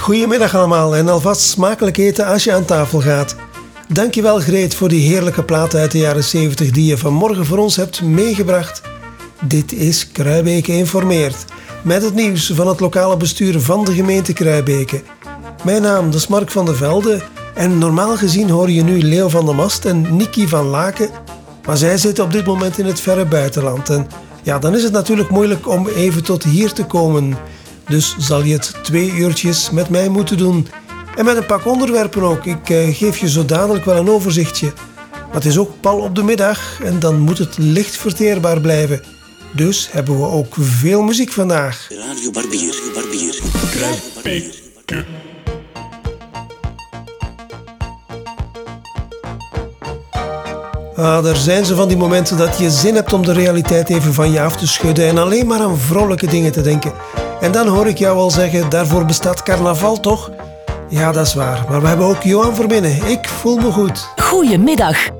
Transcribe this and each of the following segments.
Goedemiddag allemaal en alvast smakelijk eten als je aan tafel gaat. Dankjewel Greet voor die heerlijke platen uit de jaren 70 die je vanmorgen voor ons hebt meegebracht. Dit is Kruibeke informeert. Met het nieuws van het lokale bestuur van de gemeente Kruibeke. Mijn naam is Mark van der Velde en normaal gezien hoor je nu Leo van der Mast en Niki van Laken. Maar zij zitten op dit moment in het verre buitenland. En ja, dan is het natuurlijk moeilijk om even tot hier te komen. Dus zal je het twee uurtjes met mij moeten doen. En met een pak onderwerpen ook. Ik eh, geef je zo dadelijk wel een overzichtje. Maar het is ook pal op de middag en dan moet het licht verteerbaar blijven. Dus hebben we ook veel muziek vandaag. Radio Barbier, Barbier. Ah, er zijn zo van die momenten dat je zin hebt om de realiteit even van je af te schudden en alleen maar aan vrolijke dingen te denken. En dan hoor ik jou al zeggen, daarvoor bestaat carnaval toch? Ja, dat is waar. Maar we hebben ook Johan Verbinnen. Ik voel me goed. Goedemiddag.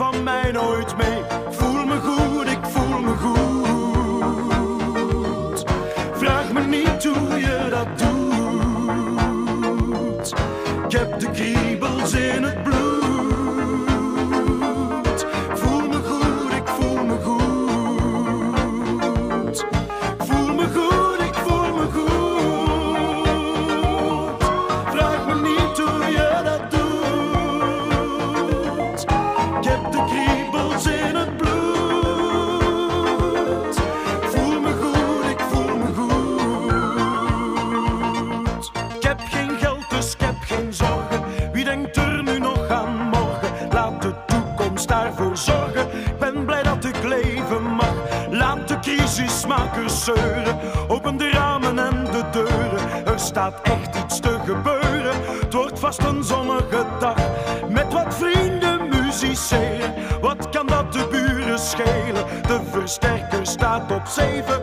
Van mij nooit mee. Voel me goed, ik voel me goed. Vraag me niet hoe je dat doet. Ik heb de kriebels in het bloed. Open de ramen en de deuren. Er staat echt iets te gebeuren. Het wordt vast een zonnige dag. Met wat vrienden musiceren. Wat kan dat de buren schelen? De versterker staat op zeven.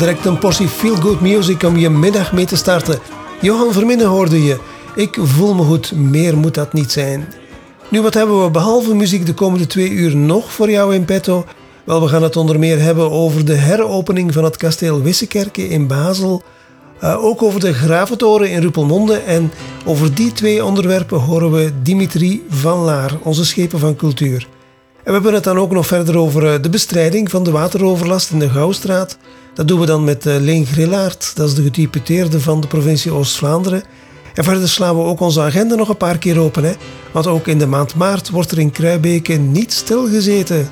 Direct een portie feel-good music om je middag mee te starten. Johan Verminnen hoorde je. Ik voel me goed, meer moet dat niet zijn. Nu, wat hebben we behalve muziek de komende twee uur nog voor jou in petto? Wel, we gaan het onder meer hebben over de heropening van het kasteel Wissekerke in Basel. Uh, ook over de Graventoren in Ruppelmonde. En over die twee onderwerpen horen we Dimitri van Laar, onze schepen van cultuur. En we hebben het dan ook nog verder over uh, de bestrijding van de wateroverlast in de Gouwstraat. Dat doen we dan met uh, Leen Grillaert, dat is de gedeputeerde van de provincie Oost-Vlaanderen. En verder slaan we ook onze agenda nog een paar keer open. Hè? Want ook in de maand maart wordt er in Kruibeke niet stilgezeten.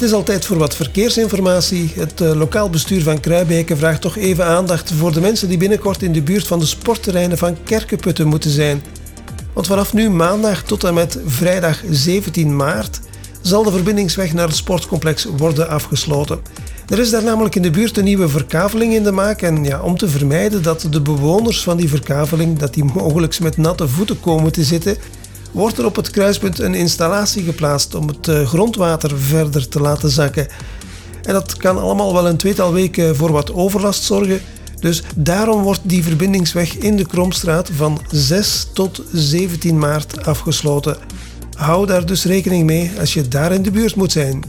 Het is altijd voor wat verkeersinformatie. Het uh, lokaal bestuur van Kruibeke vraagt toch even aandacht voor de mensen die binnenkort in de buurt van de sportterreinen van Kerkenputten moeten zijn. Want vanaf nu maandag tot en met vrijdag 17 maart zal de verbindingsweg naar het sportcomplex worden afgesloten. Er is daar namelijk in de buurt een nieuwe verkaveling in de maak en ja, om te vermijden dat de bewoners van die verkaveling dat die mogelijk met natte voeten komen te zitten, wordt er op het kruispunt een installatie geplaatst om het eh, grondwater verder te laten zakken. En dat kan allemaal wel een tweetal weken voor wat overlast zorgen. Dus daarom wordt die verbindingsweg in de Kromstraat van 6 tot 17 maart afgesloten. Hou daar dus rekening mee als je daar in de buurt moet zijn.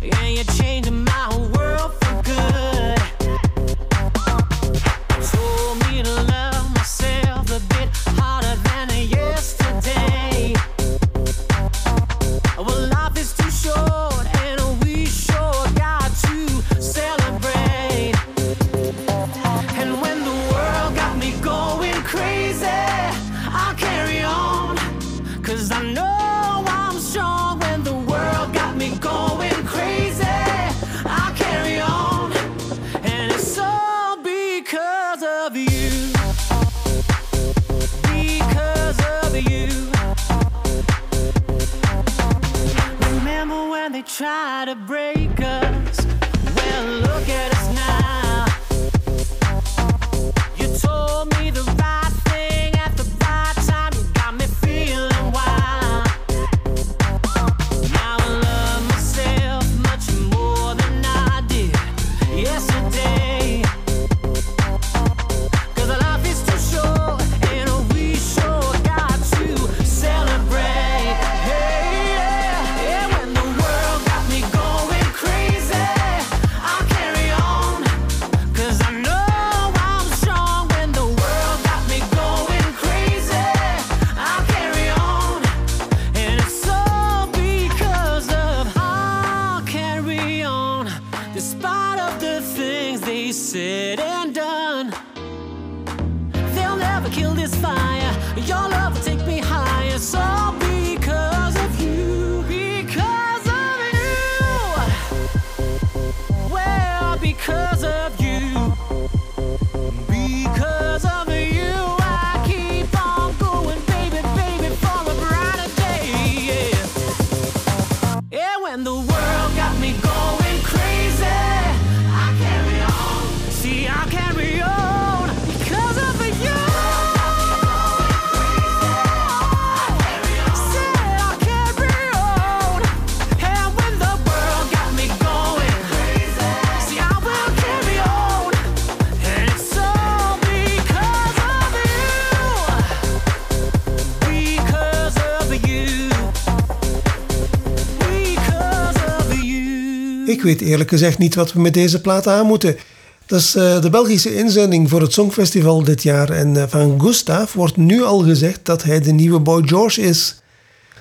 Yeah, you changed my try to break Ik weet eerlijk gezegd niet wat we met deze plaat aan moeten. Dat is uh, de Belgische inzending voor het Songfestival dit jaar. En uh, van Gustav wordt nu al gezegd dat hij de nieuwe Boy George is.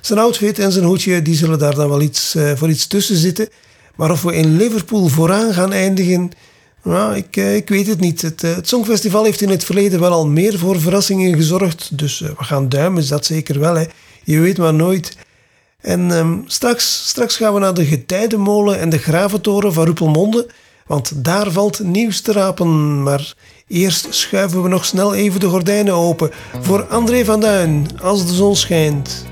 Zijn outfit en zijn hoedje die zullen daar dan wel iets, uh, voor iets tussen zitten. Maar of we in Liverpool vooraan gaan eindigen, nou, ik, ik weet het niet. Het, het, Songfestival heeft in het verleden wel al meer voor verrassingen gezorgd. Dus we gaan duimen, is dat zeker wel. Hè. Je weet maar nooit. En um, straks, straks gaan we naar de Getijdenmolen en de Graventoren van Ruppelmonde, want daar valt nieuws te rapen. Maar eerst schuiven we nog snel even de gordijnen open voor André van Duin, als de zon schijnt.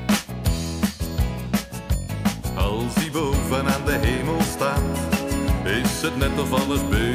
Als hij boven aan de hemel staat, is het net of alles beter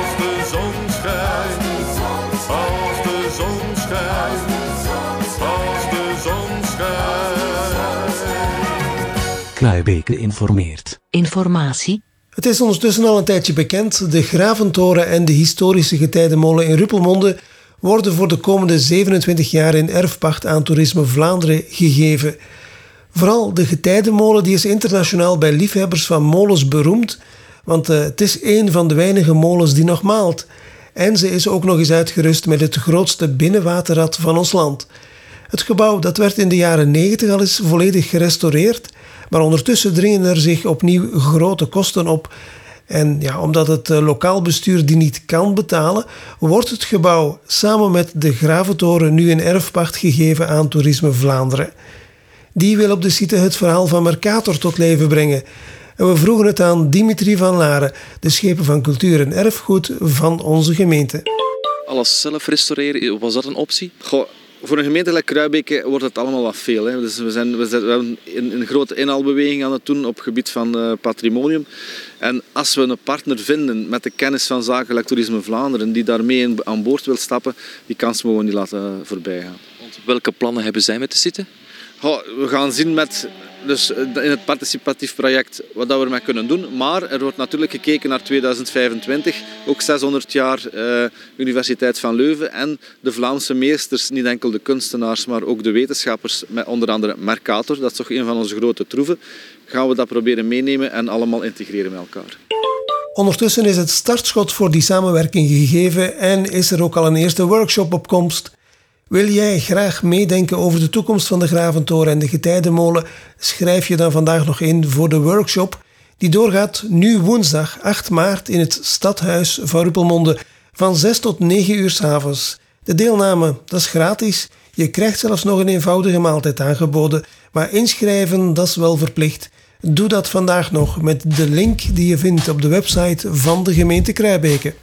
zon Kruibeke informeert. Informatie. Het is ondertussen al een tijdje bekend. De Graventoren en de historische getijdenmolen in Ruppelmonde worden voor de komende 27 jaar in erfpacht aan Toerisme Vlaanderen gegeven. Vooral de getijdenmolen die is internationaal bij liefhebbers van molens beroemd, want eh, het is een van de weinige molens die nog maalt. En ze is ook nog eens uitgerust met het grootste binnenwaterrad van ons land. Het gebouw dat werd in de jaren 90 al eens volledig gerestaureerd, maar ondertussen dringen er zich opnieuw grote kosten op. En ja, omdat het eh, lokaal bestuur die niet kan betalen, wordt het gebouw samen met de Graventoren nu in erfpacht gegeven aan Toerisme Vlaanderen. Die wil op de site het verhaal van Mercator tot leven brengen. En we vroegen het aan Dimitri van Laren, de schepen van cultuur en erfgoed van onze gemeente. Alles zelf restaureren, was dat een optie? Goh, voor een gemeente like Kruibeke wordt het allemaal wat veel. Hè. Dus we, zijn, we, zijn, we hebben een, een grote inhaalbeweging aan het doen op het gebied van uh, patrimonium. En als we een partner vinden met de kennis van zaken like Toerisme Vlaanderen, die daarmee aan boord wil stappen, die kans mogen we niet laten voorbij gaan. Want welke plannen hebben zij met te zitten? Goh, we gaan zien met, dus in het participatief project wat dat we ermee kunnen doen. Maar er wordt natuurlijk gekeken naar 2025, ook 600 jaar uh, Universiteit van Leuven en de Vlaamse meesters, niet enkel de kunstenaars, maar ook de wetenschappers, met onder andere Mercator, dat is toch een van onze grote troeven, gaan we dat proberen meenemen en allemaal integreren met elkaar. Ondertussen is het startschot voor die samenwerking gegeven en is er ook al een eerste workshop op komst. Wil jij graag meedenken over de toekomst van de Graventoren en de Getijdenmolen? Schrijf je dan vandaag nog in voor de workshop die doorgaat nu woensdag 8 maart in het Stadhuis van Ruppelmonde van 6 tot 9 uur s. De deelname, dat is gratis. Je krijgt zelfs nog een eenvoudige maaltijd aangeboden, maar inschrijven, dat is wel verplicht. Doe dat vandaag nog met de link die je vindt op de website van de gemeente Kruibeke.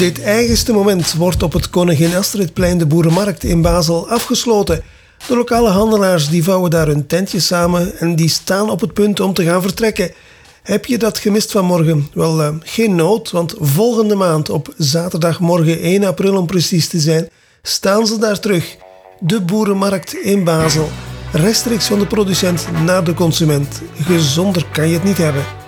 Dit eigenste moment wordt op het Koningin Astridplein de Boerenmarkt in Basel afgesloten. De lokale handelaars die vouwen daar hun tentjes samen en die staan op het punt om te gaan vertrekken. Heb je dat gemist vanmorgen? Wel, eh, geen nood, want volgende maand op zaterdagmorgen 1 april om precies te zijn, staan ze daar terug. De Boerenmarkt in Basel. Rechtstreeks van de producent naar de consument. Gezonder kan je het niet hebben.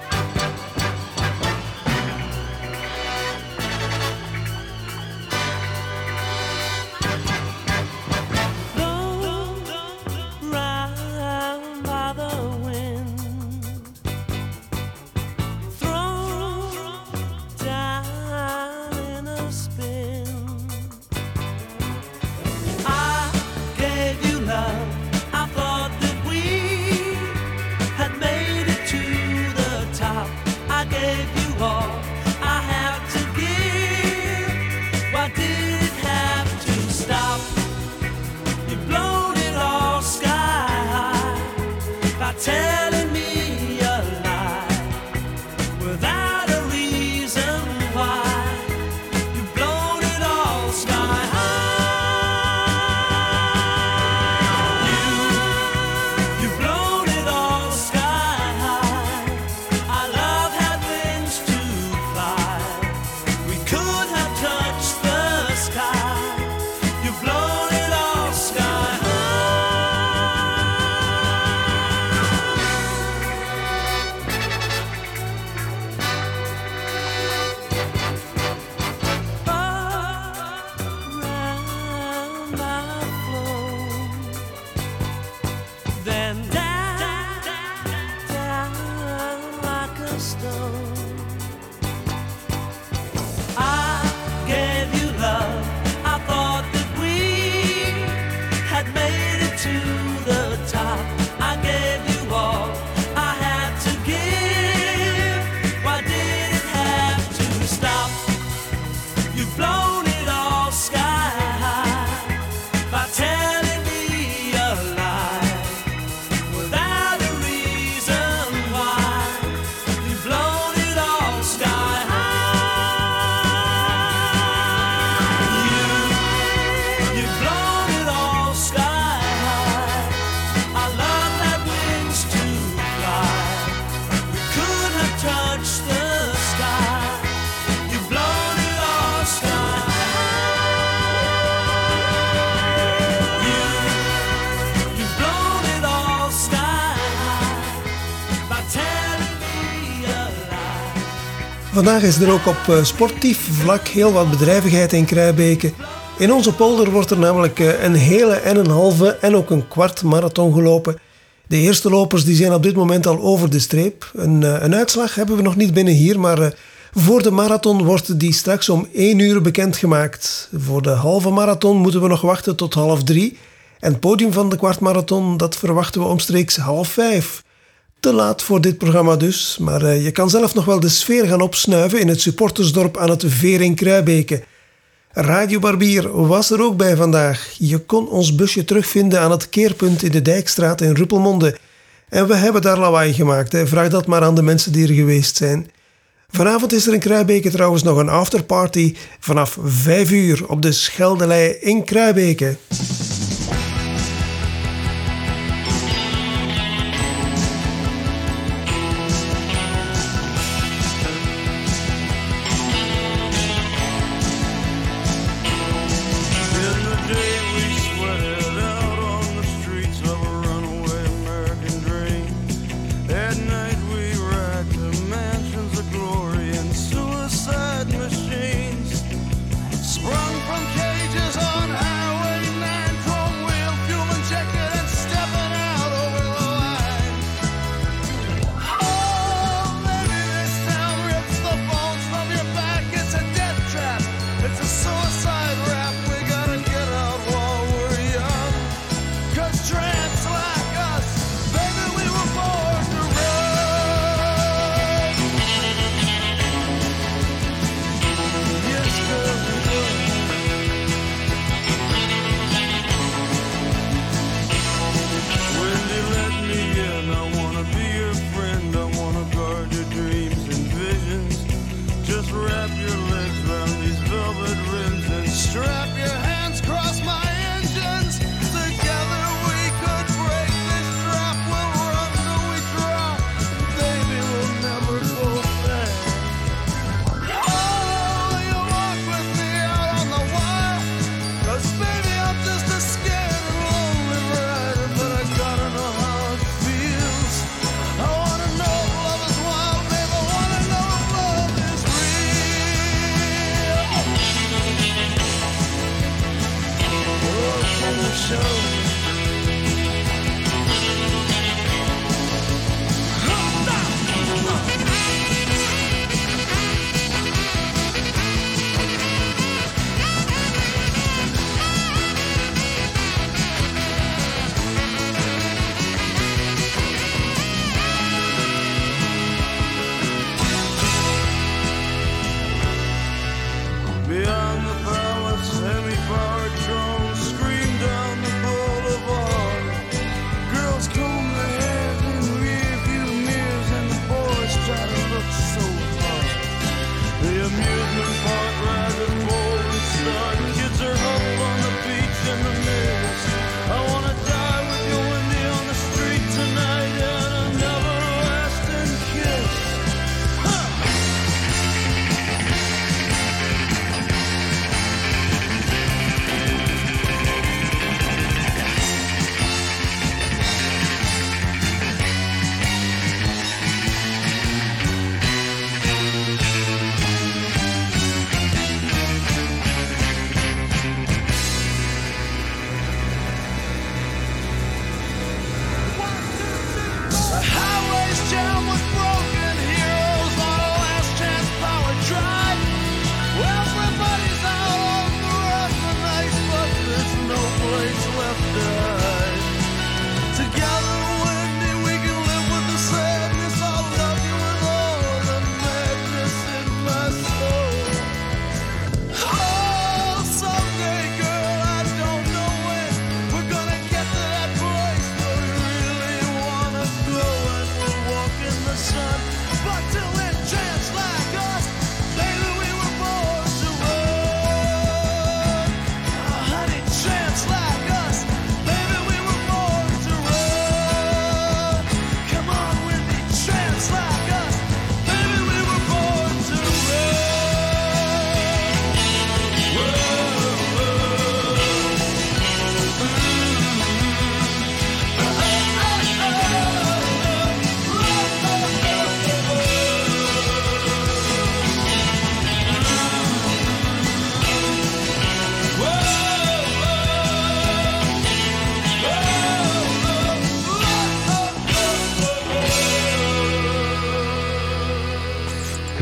Vandaag is er ook op eh, sportief vlak heel wat bedrijvigheid in Kruibeke. In onze polder wordt er namelijk eh, een hele en een halve en ook een kwart marathon gelopen. De eerste lopers die zijn op dit moment al over de streep. Een, eh, een uitslag hebben we nog niet binnen hier, maar eh, voor de marathon wordt die straks om 1 uur bekendgemaakt. Voor de halve marathon moeten we nog wachten tot half drie. En het podium van de kwartmarathon dat verwachten we omstreeks half vijf. Te laat voor dit programma dus, maar je kan zelf nog wel de sfeer gaan opsnuiven in het supportersdorp aan het Veer in. Radio Barbier was er ook bij vandaag. Je kon ons busje terugvinden aan het keerpunt in de Dijkstraat in Ruppelmonde. En we hebben daar lawaai gemaakt. Vraag dat maar aan de mensen die er geweest zijn. Vanavond is er in Kruibeke trouwens nog een afterparty vanaf 5 uur op de Scheldelei in Kruibeke.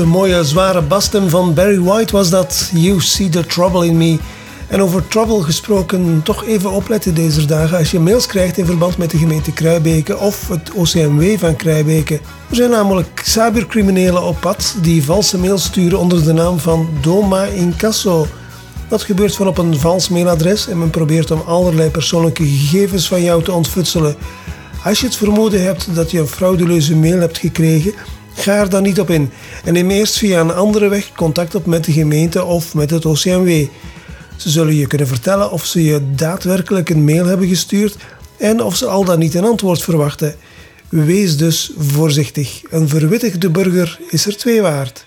De mooie zware basstem van Barry White was dat. You see the trouble in me. En over trouble gesproken, toch even opletten deze dagen als je mails krijgt in verband met de gemeente Kruibeke of het OCMW van Kruibeke. Er zijn namelijk cybercriminelen op pad die valse mails sturen onder de naam van Doma Incasso. Dat gebeurt van op een vals mailadres en men probeert om allerlei persoonlijke gegevens van jou te ontfutselen. Als je het vermoeden hebt dat je een frauduleuze mail hebt gekregen, ga er dan niet op in en neem eerst via een andere weg contact op met de gemeente of met het OCMW. Ze zullen je kunnen vertellen of ze je daadwerkelijk een mail hebben gestuurd en of ze al dan niet een antwoord verwachten. Wees dus voorzichtig. Een verwittigde burger is er twee waard.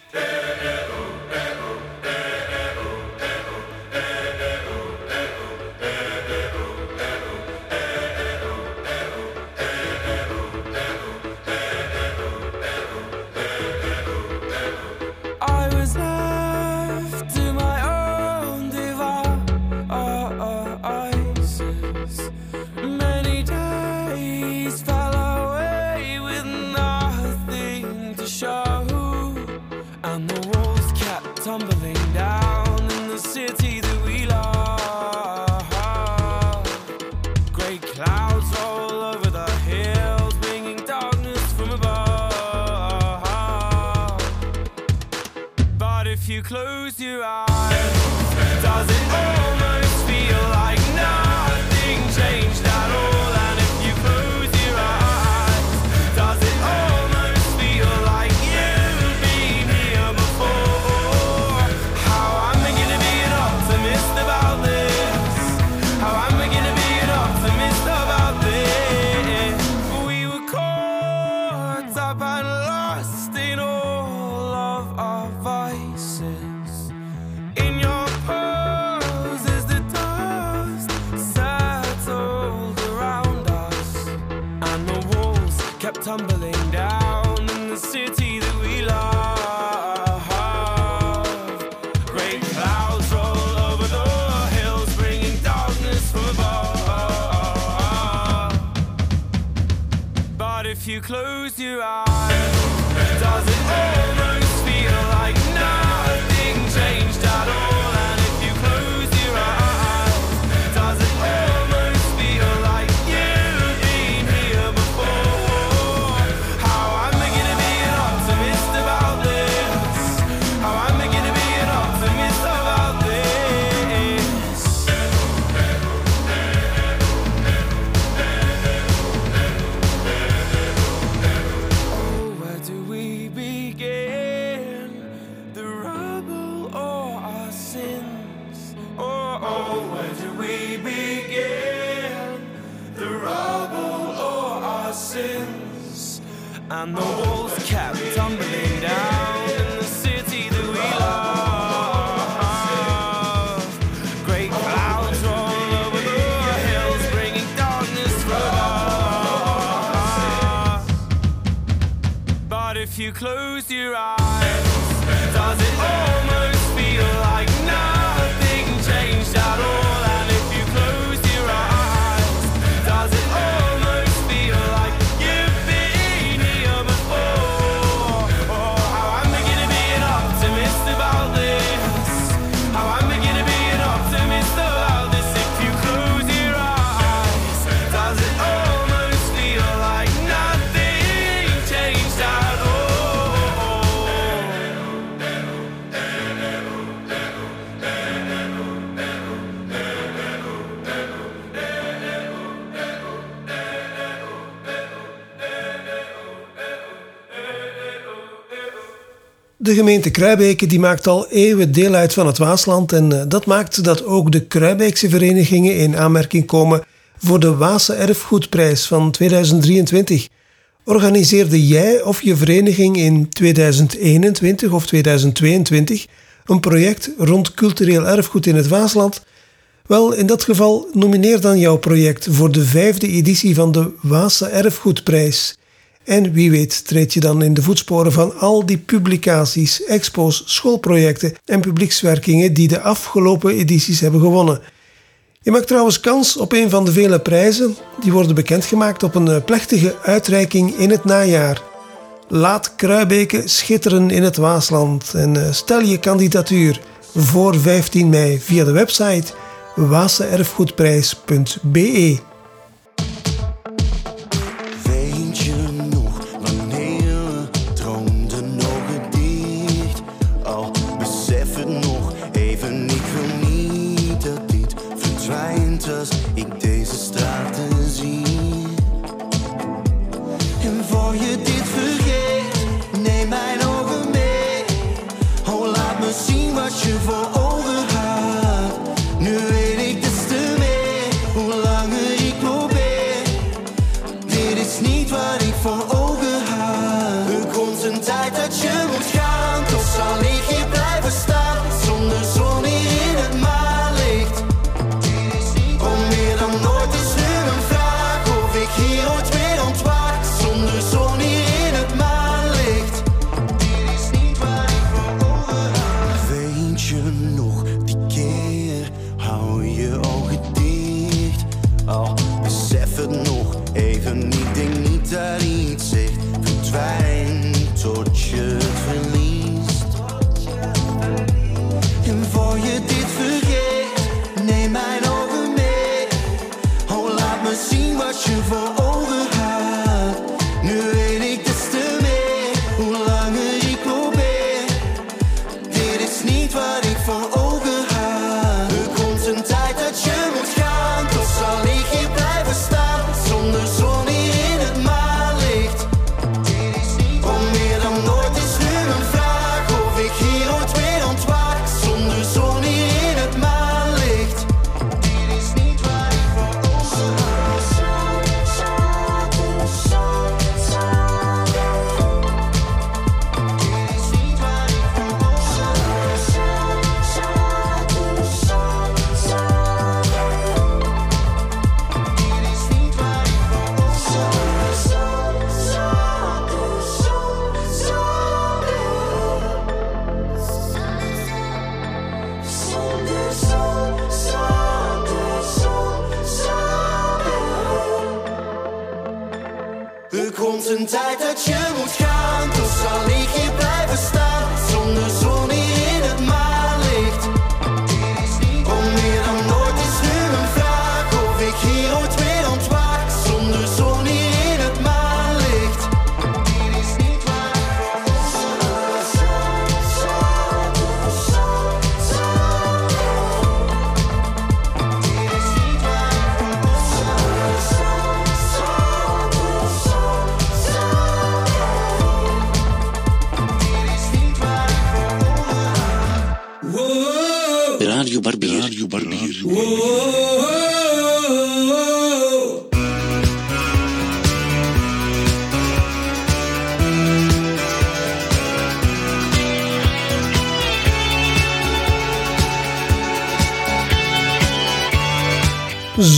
de gemeente Kruibeke die maakt al eeuwen deel uit van het Waasland en eh, dat maakt dat ook de Kruibeekse verenigingen in aanmerking komen voor de Waase Erfgoedprijs van 2023. Organiseerde jij of je vereniging in 2021 of 2022 een project rond cultureel erfgoed in het Waasland? Wel, in dat geval nomineer dan jouw project voor de vijfde editie van de Waase Erfgoedprijs. En wie weet treed je dan in de voetsporen van al die publicaties, expos, schoolprojecten en publiekswerkingen die de afgelopen edities hebben gewonnen. Je maakt trouwens kans op een van de vele prijzen. Die worden bekendgemaakt op een eh, plechtige uitreiking in het najaar. Laat kruibeken schitteren in het Waasland en eh, stel je kandidatuur voor 15 mei via de website waaserfgoedprijs.be. Even niet, ding niet te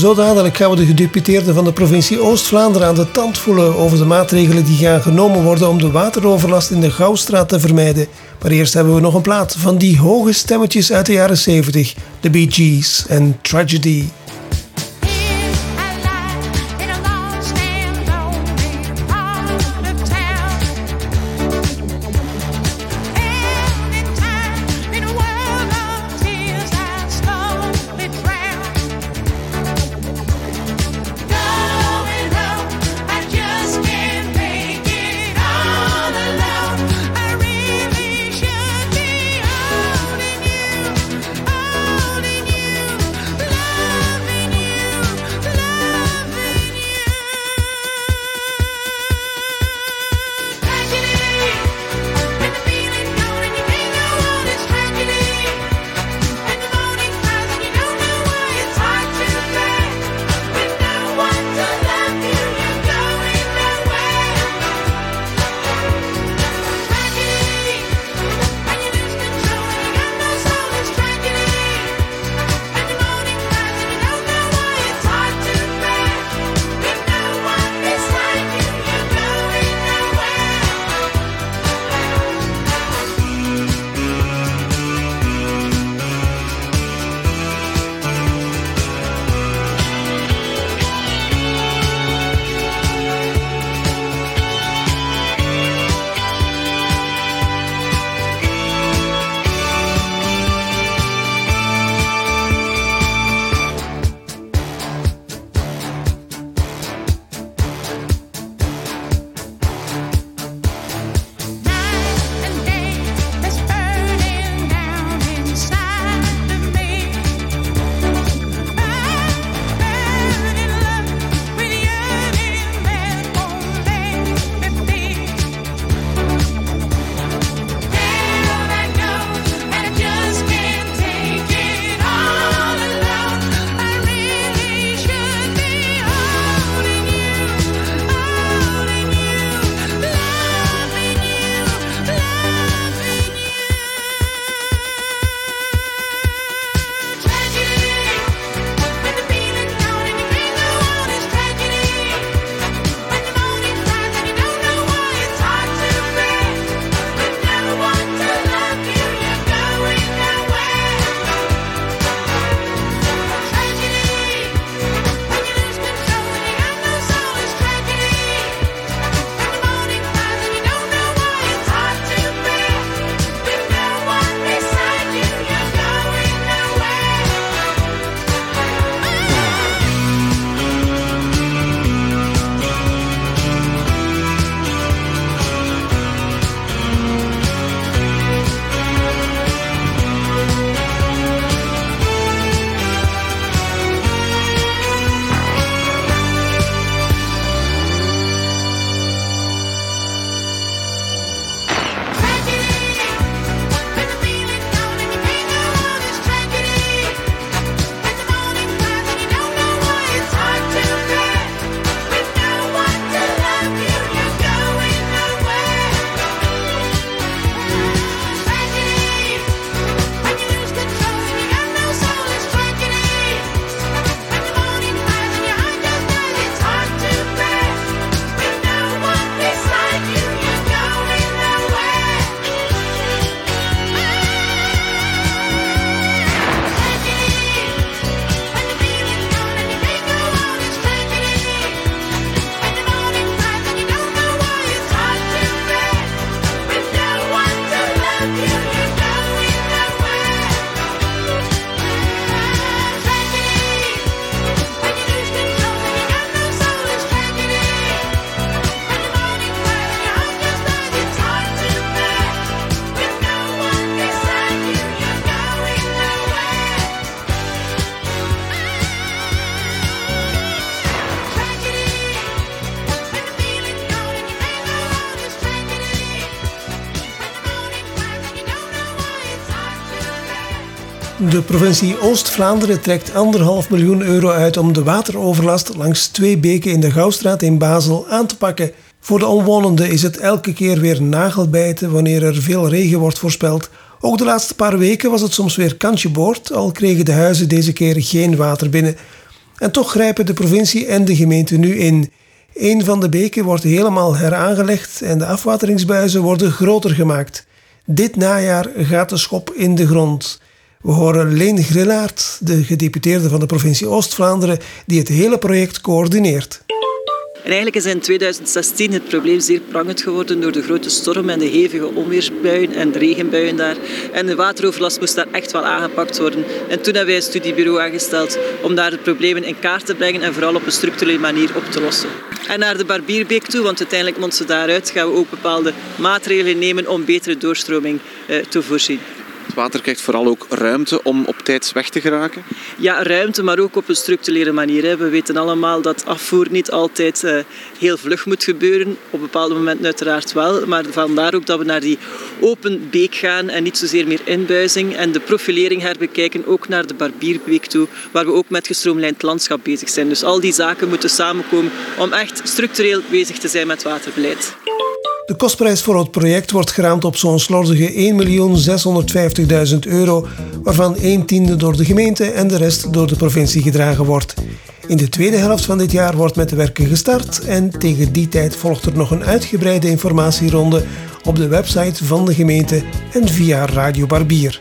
Zo dadelijk gaan we de gedeputeerden van de provincie Oost-Vlaanderen aan de tand voelen over de maatregelen die gaan genomen worden om de wateroverlast in de Gouwstraat te vermijden. Maar eerst hebben we nog een plaat van die hoge stemmetjes uit de jaren 70, de Bee Gees en Tragedy. De provincie Oost-Vlaanderen trekt anderhalf miljoen euro uit om de wateroverlast langs twee beken in de Gouwstraat in Basel aan te pakken. Voor de omwonenden is het elke keer weer nagelbijten wanneer er veel regen wordt voorspeld. Ook de laatste paar weken was het soms weer kantje boord, al kregen de huizen deze keer geen water binnen. En toch grijpen de provincie en de gemeente nu in. Een van de beken wordt helemaal heraangelegd en de afwateringsbuizen worden groter gemaakt. Dit najaar gaat de schop in de grond. We horen Leen Grillaert, de gedeputeerde van de provincie Oost-Vlaanderen, die het hele project coördineert. En eigenlijk is in 2016 het probleem zeer prangend geworden door de grote storm en de hevige onweersbuien en de regenbuien daar. En de wateroverlast moest daar echt wel aangepakt worden. En toen hebben wij een studiebureau aangesteld om daar de problemen in kaart te brengen en vooral op een structurele manier op te lossen. En naar de Barbierbeek toe, want uiteindelijk mondt ze daaruit, gaan we ook bepaalde maatregelen nemen om betere doorstroming eh, te voorzien. Het water krijgt vooral ook ruimte om op tijd weg te geraken. Ja, ruimte, maar ook op een structurele manier. We weten allemaal dat afvoer niet altijd eh, heel vlug moet gebeuren. Op bepaalde momenten uiteraard wel. Maar vandaar ook dat we naar die open beek gaan en niet zozeer meer inbuizing. En de profilering herbekijken, ook naar de Barbierbeek toe, waar we ook met gestroomlijnd landschap bezig zijn. Dus al die zaken moeten samenkomen om echt structureel bezig te zijn met waterbeleid. De kostprijs voor het project wordt geraamd op zo'n slordige 1.650.000 euro, waarvan 1 tiende door de gemeente en de rest door de provincie gedragen wordt. In de tweede helft van dit jaar wordt met de werken gestart en tegen die tijd volgt er nog een uitgebreide informatieronde op de website van de gemeente en via Radio Barbier.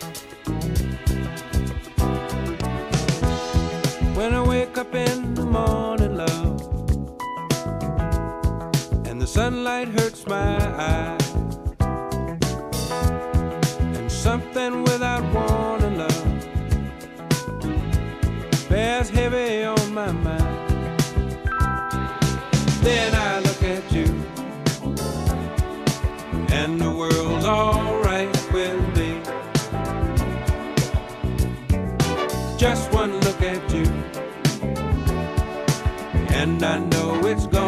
I know it's gonna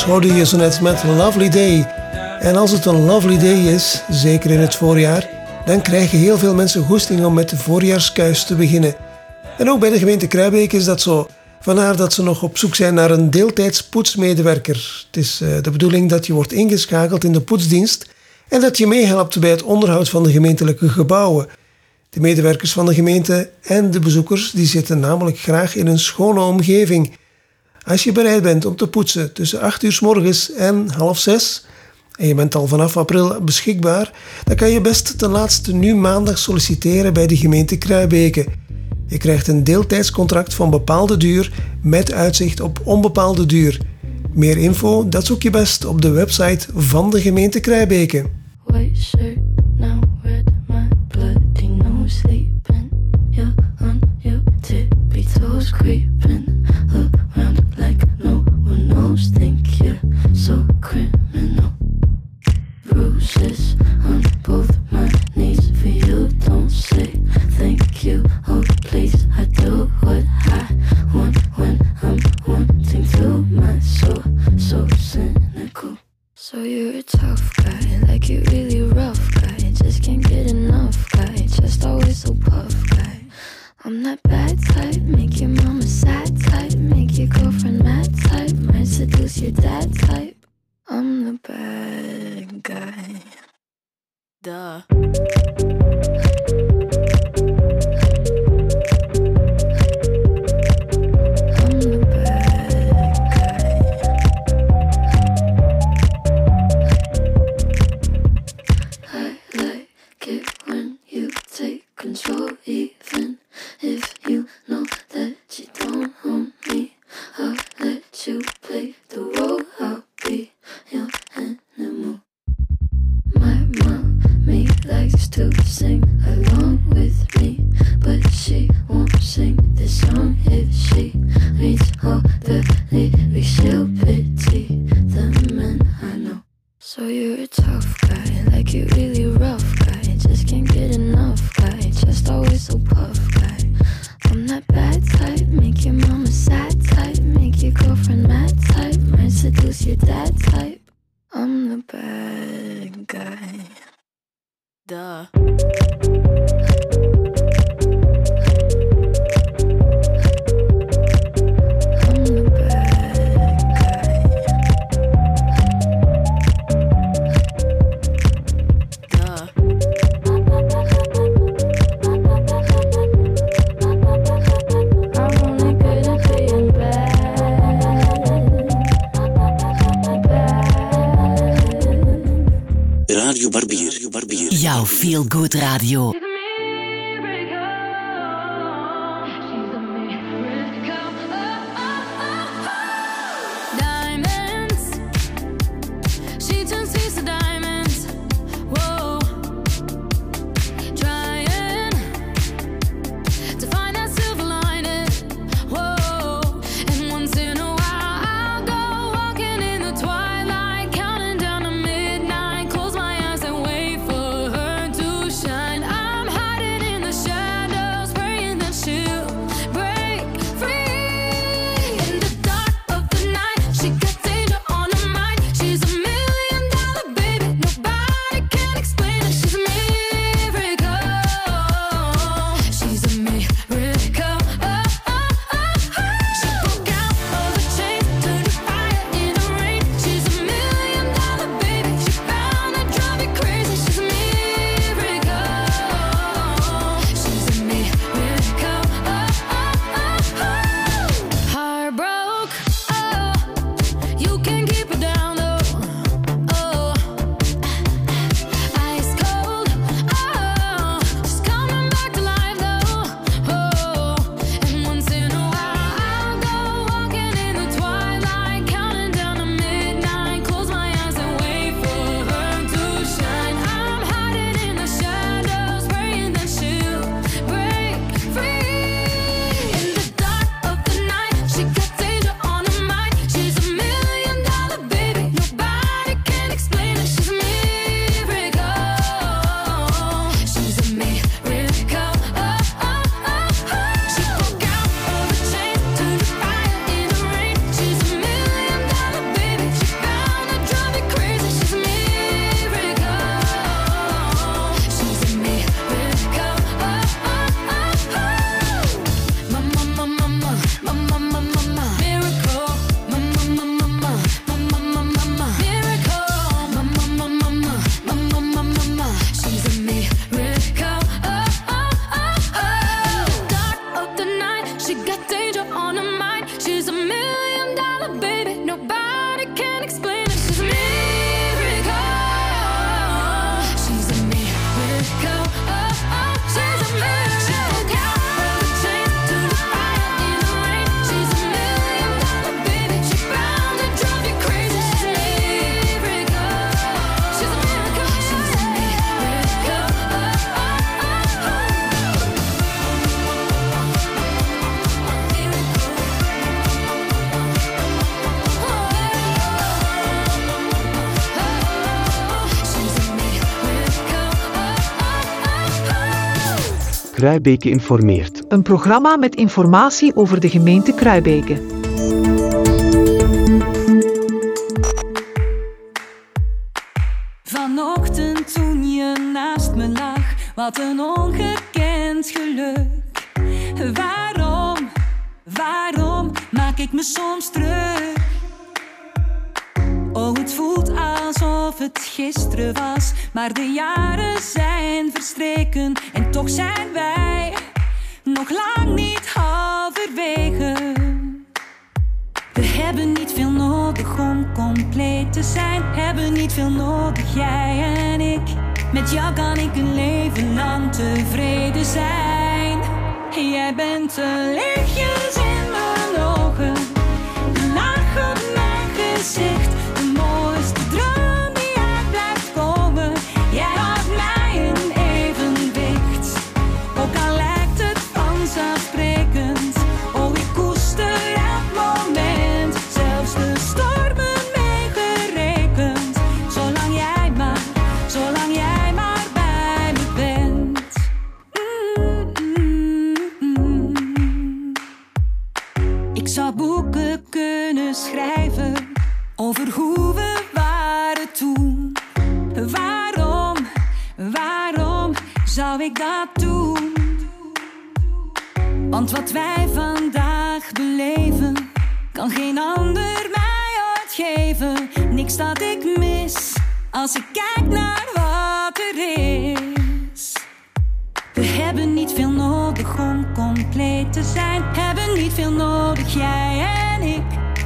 Hoorde je zo net met Lovely Day. En als het een lovely day is, zeker in het voorjaar, dan krijgen heel veel mensen goesting om met de voorjaarskuis te beginnen. En ook bij de gemeente Kruibeek is dat zo. Vandaar dat ze nog op zoek zijn naar een deeltijds poetsmedewerker. Het is eh, de bedoeling dat je wordt ingeschakeld in de poetsdienst en dat je meehelpt bij het onderhoud van de gemeentelijke gebouwen. De medewerkers van de gemeente en de bezoekers die zitten namelijk graag in een schone omgeving. Als je bereid bent om te poetsen tussen 8 uur s morgens en half 6 en je bent al vanaf april beschikbaar, dan kan je best ten laatste nu maandag solliciteren bij de gemeente Kruibeke. Je krijgt een deeltijdscontract van bepaalde duur met uitzicht op onbepaalde duur. Meer info, dat zoek je best op de website van de gemeente Kruibeke. Duh. Feel Good Radio. Kruibeke informeert. Een programma met informatie over de gemeente Kruibeke. Vanochtend toen je naast me lag, wat een ongekend geluk. Waarom, waarom maak ik me soms druk? Oh, het voelt alsof het gisteren was, maar de jaren zijn verstreken en toch zijn wij nog lang niet halverwege. We hebben niet veel nodig om compleet te zijn. Hebben niet veel nodig, jij en ik. Met jou kan ik een leven lang tevreden zijn. Jij bent de lichtjes in mijn ogen. De lach op mijn gezicht. Ik dat doen? Want wat wij vandaag beleven, kan geen ander mij ooit geven. Niks dat ik mis als ik kijk naar wat er is. We hebben niet veel nodig om compleet te zijn. Hebben niet veel nodig, jij en ik.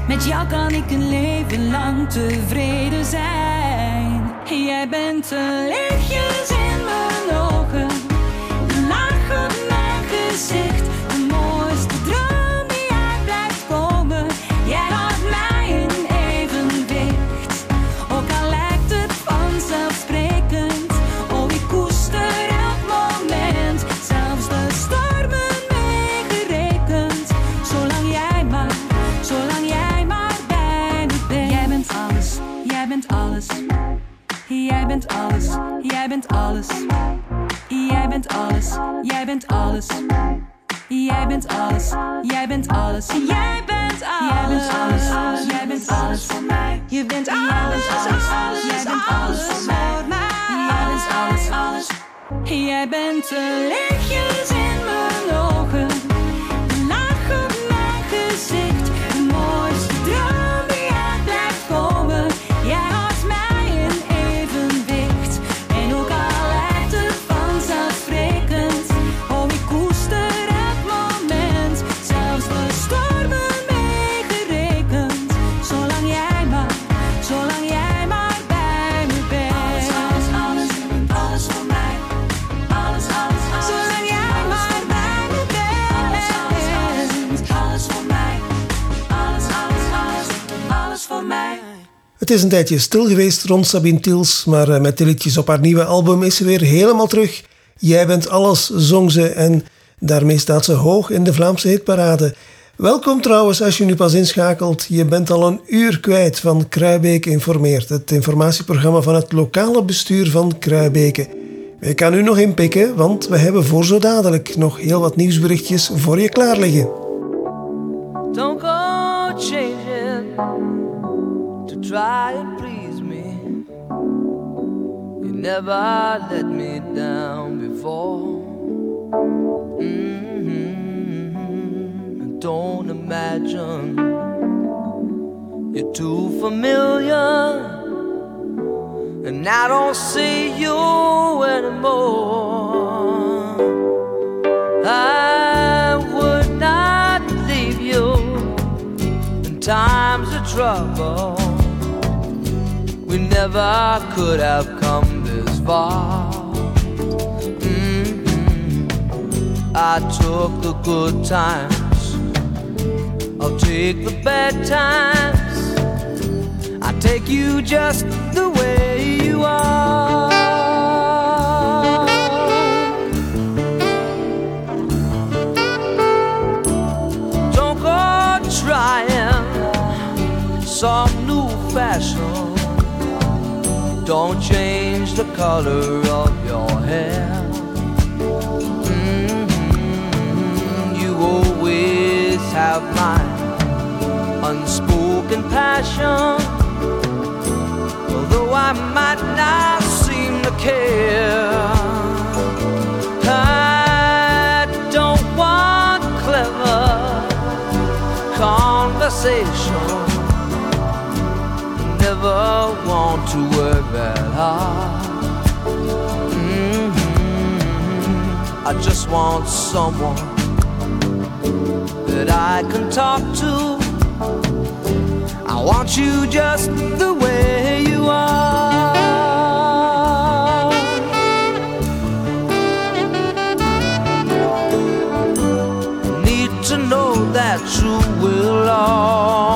Met jou kan ik een leven lang tevreden zijn. Jij bent in mijn Jij bent alles, jij bent alles. Jij bent alles, jij bent alles. Jij bent alles, jij bent alles. Jij bent alles, jij bent alles voor mij. Je bent alles, alles, alles. Jij bent alles voor mij. Bent alles, alles. Jij bent de lichtjes in mijn ogen. De lach op mijn gezicht. Het is een tijdje stil geweest rond Sabine Tiels, maar eh, met de liedjes op haar nieuwe album is ze weer helemaal terug. Jij bent alles, zong ze en daarmee staat ze hoog in de Vlaamse hitparade. Welkom trouwens als je nu pas inschakelt. Je bent al een uur kwijt van Kruibeke Informeert, het informatieprogramma van het lokale bestuur van Kruibeke. Je kan nu nog inpikken, want we hebben voor zo dadelijk nog heel wat nieuwsberichtjes voor je klaar liggen. Try and please me. You never let me down before. Mhm. And Don't imagine you're too familiar. And I don't see you anymore. I would not leave you in times of trouble. We never could have come this far. Mhm. I took the good times, I'll take the bad times. I take you just the way you are. Don't go trying some new fashion. Don't change the color of your hair. Mhm. always have my unspoken passion. Although I might not seem to care, I don't want clever conversation. Never want to work that hard. Mhm. I just want someone that I can talk to. I want you just the way you are. Need to know that you will always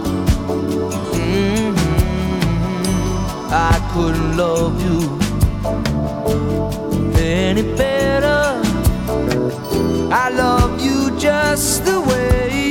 I couldn't love you any better. I love you just the way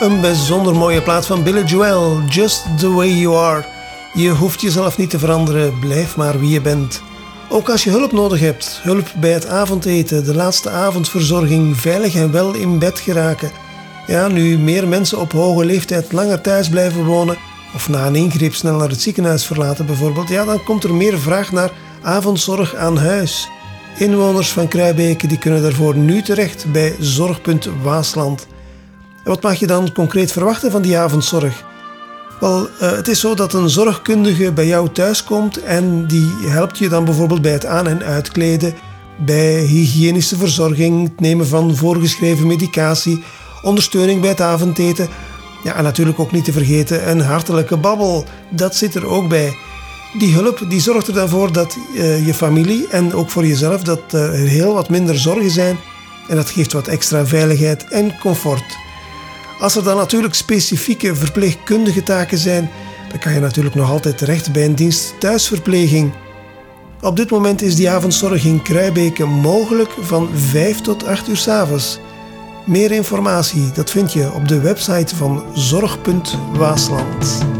Een bijzonder mooie plaat van Billy Joel, Just the Way You Are. Je hoeft jezelf niet te veranderen, blijf maar wie je bent. Ook als je hulp nodig hebt, hulp bij het avondeten, de laatste avondverzorging, veilig en wel in bed geraken. Ja, nu meer mensen op hoge leeftijd langer thuis blijven wonen of na een ingreep sneller het ziekenhuis verlaten bijvoorbeeld, ja, dan komt er meer vraag naar avondzorg aan huis. Inwoners van Kruibeke die kunnen daarvoor nu terecht bij Zorgpunt Waasland. En Wat mag je dan concreet verwachten van die avondzorg? Wel, eh, het is zo dat een zorgkundige bij jou thuis komt en die helpt je dan bijvoorbeeld bij het aan- en uitkleden, bij hygiënische verzorging, het nemen van voorgeschreven medicatie, ondersteuning bij het avondeten. Ja, en natuurlijk ook niet te vergeten een hartelijke babbel. Dat zit er ook bij. Die hulp die zorgt er dan voor dat eh, je familie en ook voor jezelf dat er heel wat minder zorgen zijn en dat geeft wat extra veiligheid en comfort. Als er dan natuurlijk specifieke verpleegkundige taken zijn, dan kan je natuurlijk nog altijd terecht bij een dienst thuisverpleging. Op dit moment is die avondzorg in Kruibeke mogelijk van 5 tot 8 uur 's avonds. Meer informatie dat vind je op de website van Zorg.Waasland.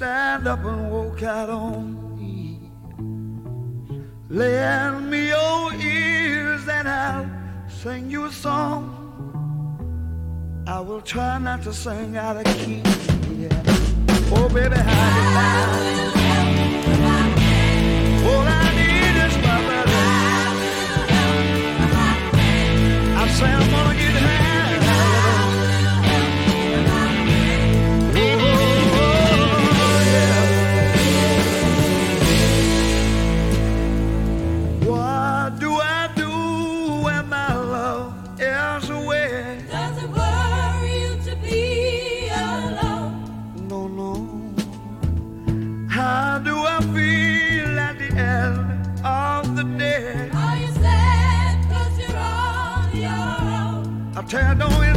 stand up and walk out on me? Lend me your ears and I'll sing you a song. I will try not to sing out of key. Yeah. Oh, baby, how All I need is my brother. I say I'm gonna get high. Own? I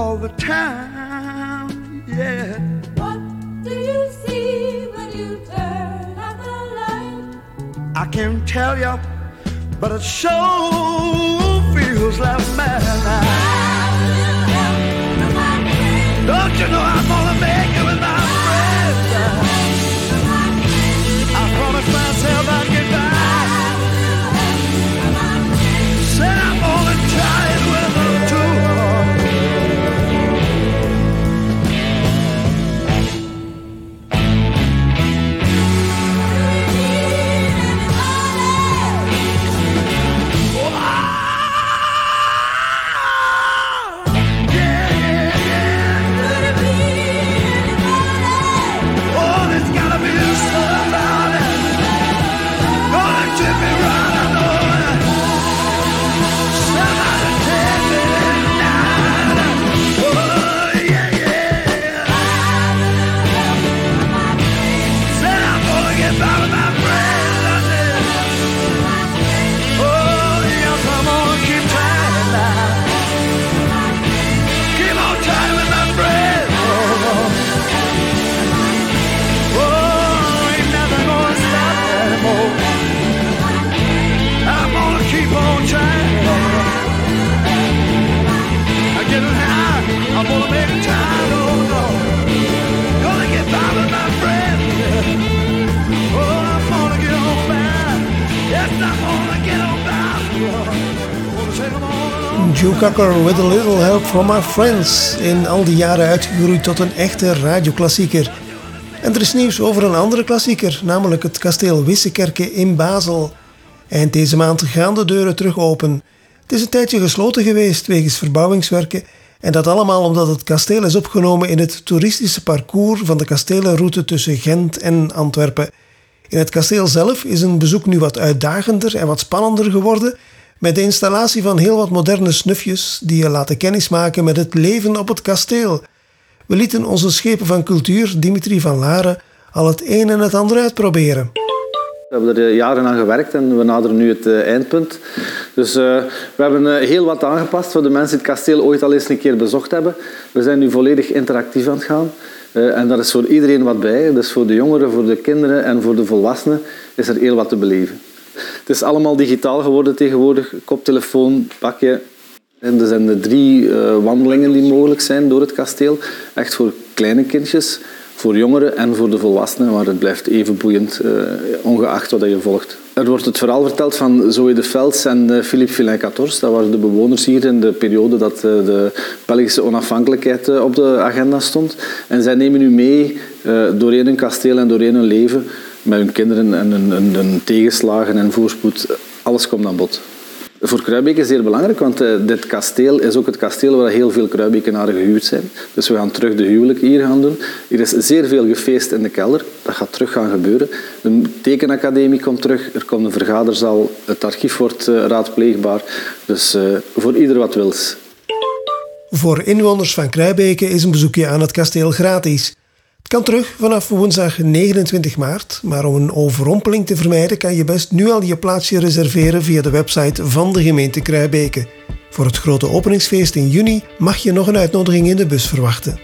all the time. Yeah. What do you see when you turn out the light? I can't tell you, but it sure feels like madness. Don't you know I'm Joe Cocker with a little help from my friends. In al die jaren uitgegroeid tot een echte radioklassieker. En er is nieuws over een andere klassieker, namelijk het kasteel Wissekerke in Basel. Eind deze maand gaan de deuren terug open. Het is een tijdje gesloten geweest wegens verbouwingswerken en dat allemaal omdat het kasteel is opgenomen in het toeristische parcours van de kastelenroute tussen Gent en Antwerpen. In het kasteel zelf is een bezoek nu wat uitdagender en wat spannender geworden, met de installatie van heel wat moderne snufjes die je laten kennismaken met het leven op het kasteel. We lieten onze schepen van cultuur, Dimitri van Laren, al het een en het ander uitproberen. We hebben er eh, jaren aan gewerkt en we naderen nu het eh, eindpunt. Dus eh, we hebben heel wat aangepast voor de mensen die het kasteel ooit al eens een keer bezocht hebben. We zijn nu volledig interactief aan het gaan. Eh, en daar is voor iedereen wat bij. Dus voor de jongeren, voor de kinderen en voor de volwassenen is er heel wat te beleven. Het is allemaal digitaal geworden tegenwoordig. Koptelefoon, pak je. En er zijn de drie eh, wandelingen die mogelijk zijn door het kasteel. Echt voor kleine kindjes, voor jongeren en voor de volwassenen. Maar het blijft even boeiend, eh, ongeacht wat je volgt. Er wordt het verhaal verteld van Zoe de Velds en eh, Philippe Villain-Cators. Dat waren de bewoners hier in de periode dat de Belgische onafhankelijkheid op de agenda stond. En zij nemen u mee doorheen hun kasteel en doorheen hun leven. Met hun kinderen en hun, tegenslagen en voorspoed. Alles komt aan bod. Voor Kruibeke is zeer belangrijk, want eh, dit kasteel is ook het kasteel waar heel veel Kruibekenaren gehuwd zijn. Dus we gaan terug de huwelijk hier gaan doen. Er is zeer veel gefeest in de kelder. Dat gaat terug gaan gebeuren. De tekenacademie komt terug. Er komt een vergaderzaal. Het archief wordt eh, raadpleegbaar. Dus eh, voor ieder wat wils. Voor inwoners van Kruibeke is een bezoekje aan het kasteel gratis. Kan terug vanaf woensdag 29 maart, maar om een overrompeling te vermijden kan je best nu al je plaatsje reserveren via de website van de gemeente Kruibeke. Voor het grote openingsfeest in juni mag je nog een uitnodiging in de bus verwachten.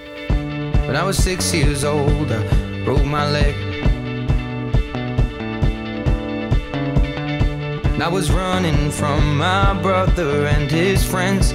Was years old, broke my leg. Was running from my brother and his friends.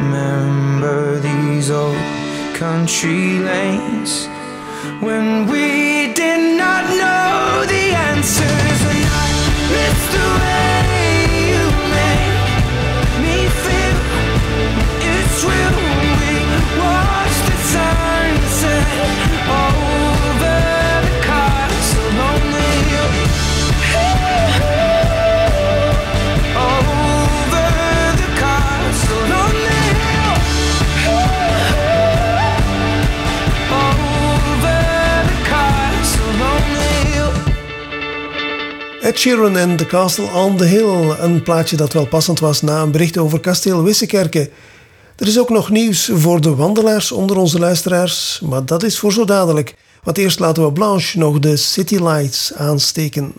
country lanes when we did not know the answers. And I miss the way Ed Sheeran en The Castle on the Hill. Een plaatje dat wel passend was na een bericht over kasteel Wissekerke. Er is ook nog nieuws voor de wandelaars onder onze luisteraars, maar dat is voor zo dadelijk. Want eerst laten we Blanche nog de City Lights aansteken.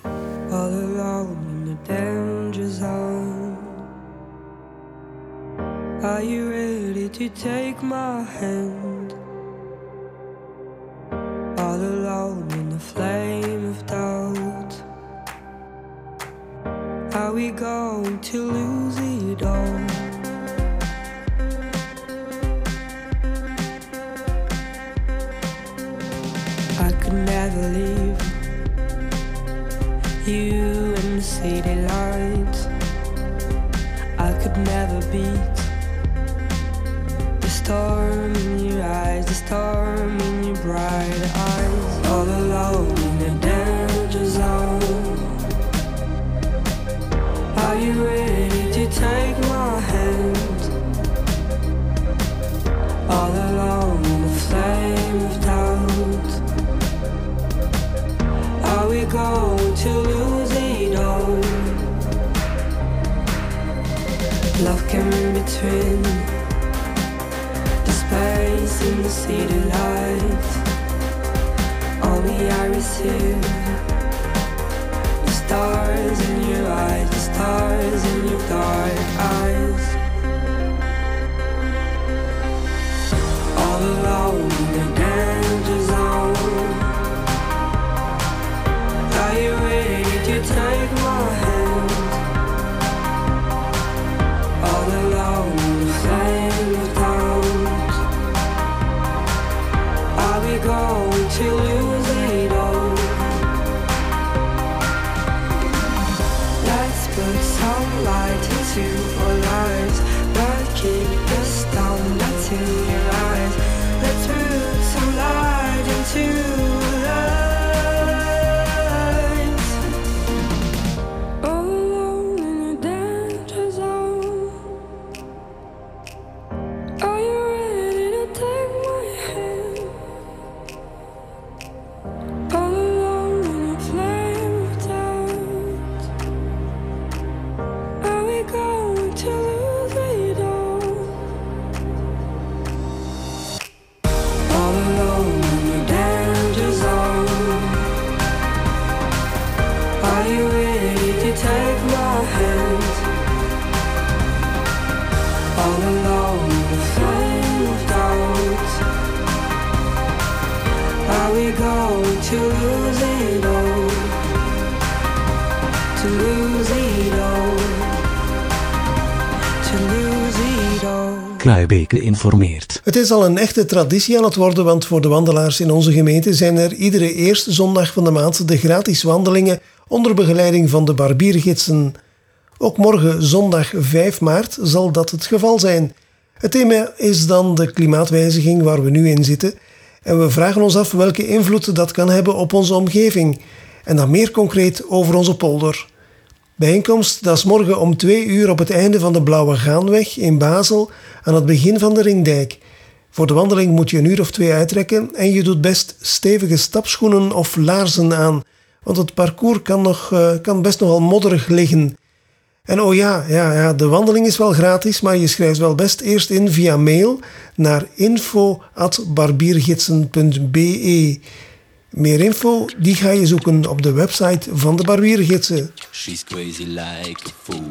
the danger. Are you ready to take my hand? In the flame Are we going to lose it all? I could never leave you in the city lights. I could never beat the storm in your eyes, the storm in your bright you ready to take my hand? All alone in the flame of doubt. Are we going to lose it all? Love came in between the space and the city lights. Only I receive the stars in your eyes, stars in your dark eyes. Informeert. Het is al een echte traditie aan het worden, want voor de wandelaars in onze gemeente zijn er iedere eerste zondag van de maand de gratis wandelingen onder begeleiding van de barbiergidsen. Ook morgen, zondag 5 maart, zal dat het geval zijn. Het thema is dan de klimaatwijziging waar we nu in zitten. En we vragen ons af welke invloed dat kan hebben op onze omgeving. En dan meer concreet over onze polder. Bijeenkomst, dat is morgen om twee uur op het einde van de Blauwe Gaanweg in Basel aan het begin van de Ringdijk. Voor de wandeling moet je een uur of twee uittrekken en je doet best stevige stapschoenen of laarzen aan, want het parcours kan, nog, eh, kan best nogal modderig liggen. En oh ja, ja, ja, de wandeling is wel gratis, maar je schrijft wel best eerst in via mail naar info.barbiergidsen.be. Meer info die ga je zoeken op de website van de Barbiergidsen. She's crazy like a fool.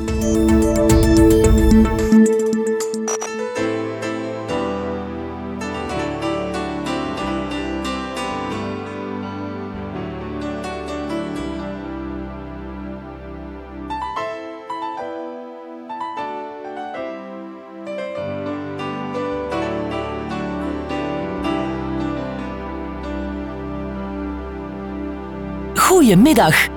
Goedemiddag.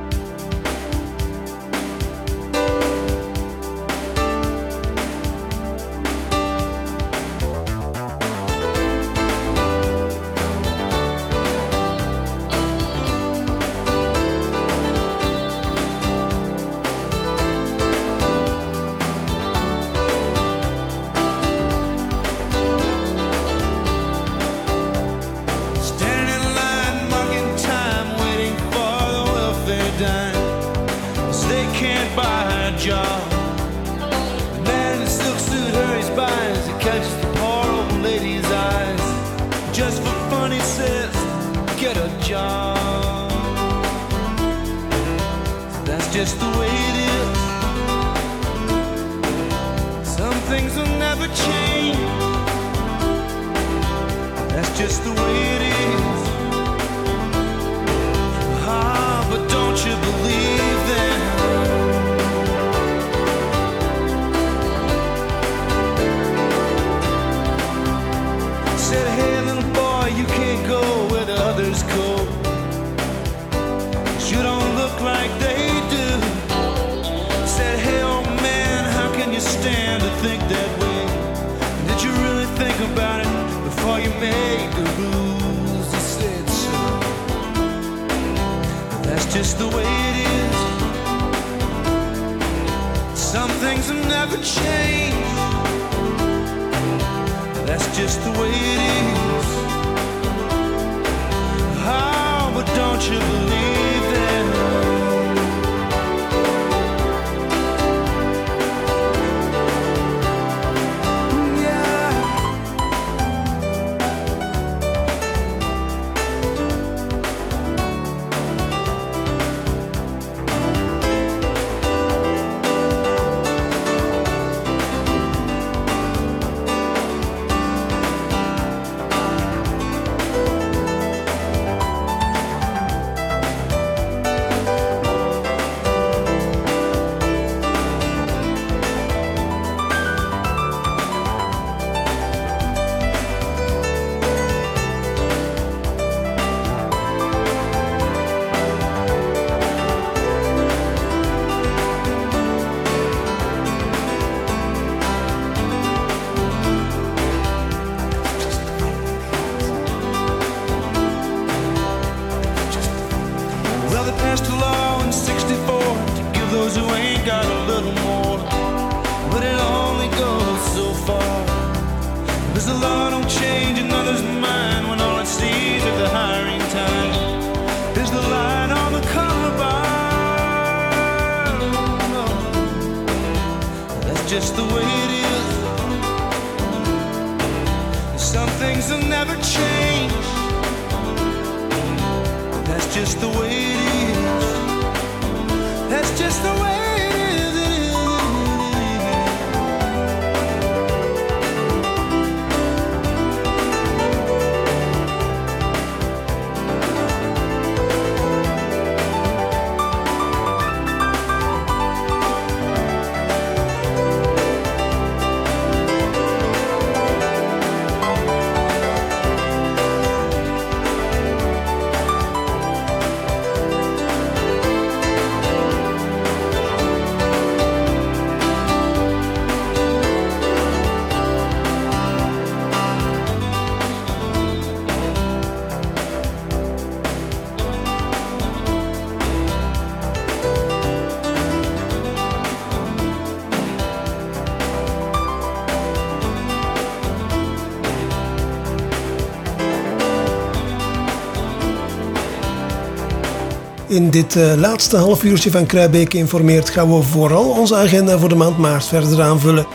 In dit eh, laatste half uurtje van Kruibeek informeert gaan we vooral onze agenda voor de maand maart verder aanvullen.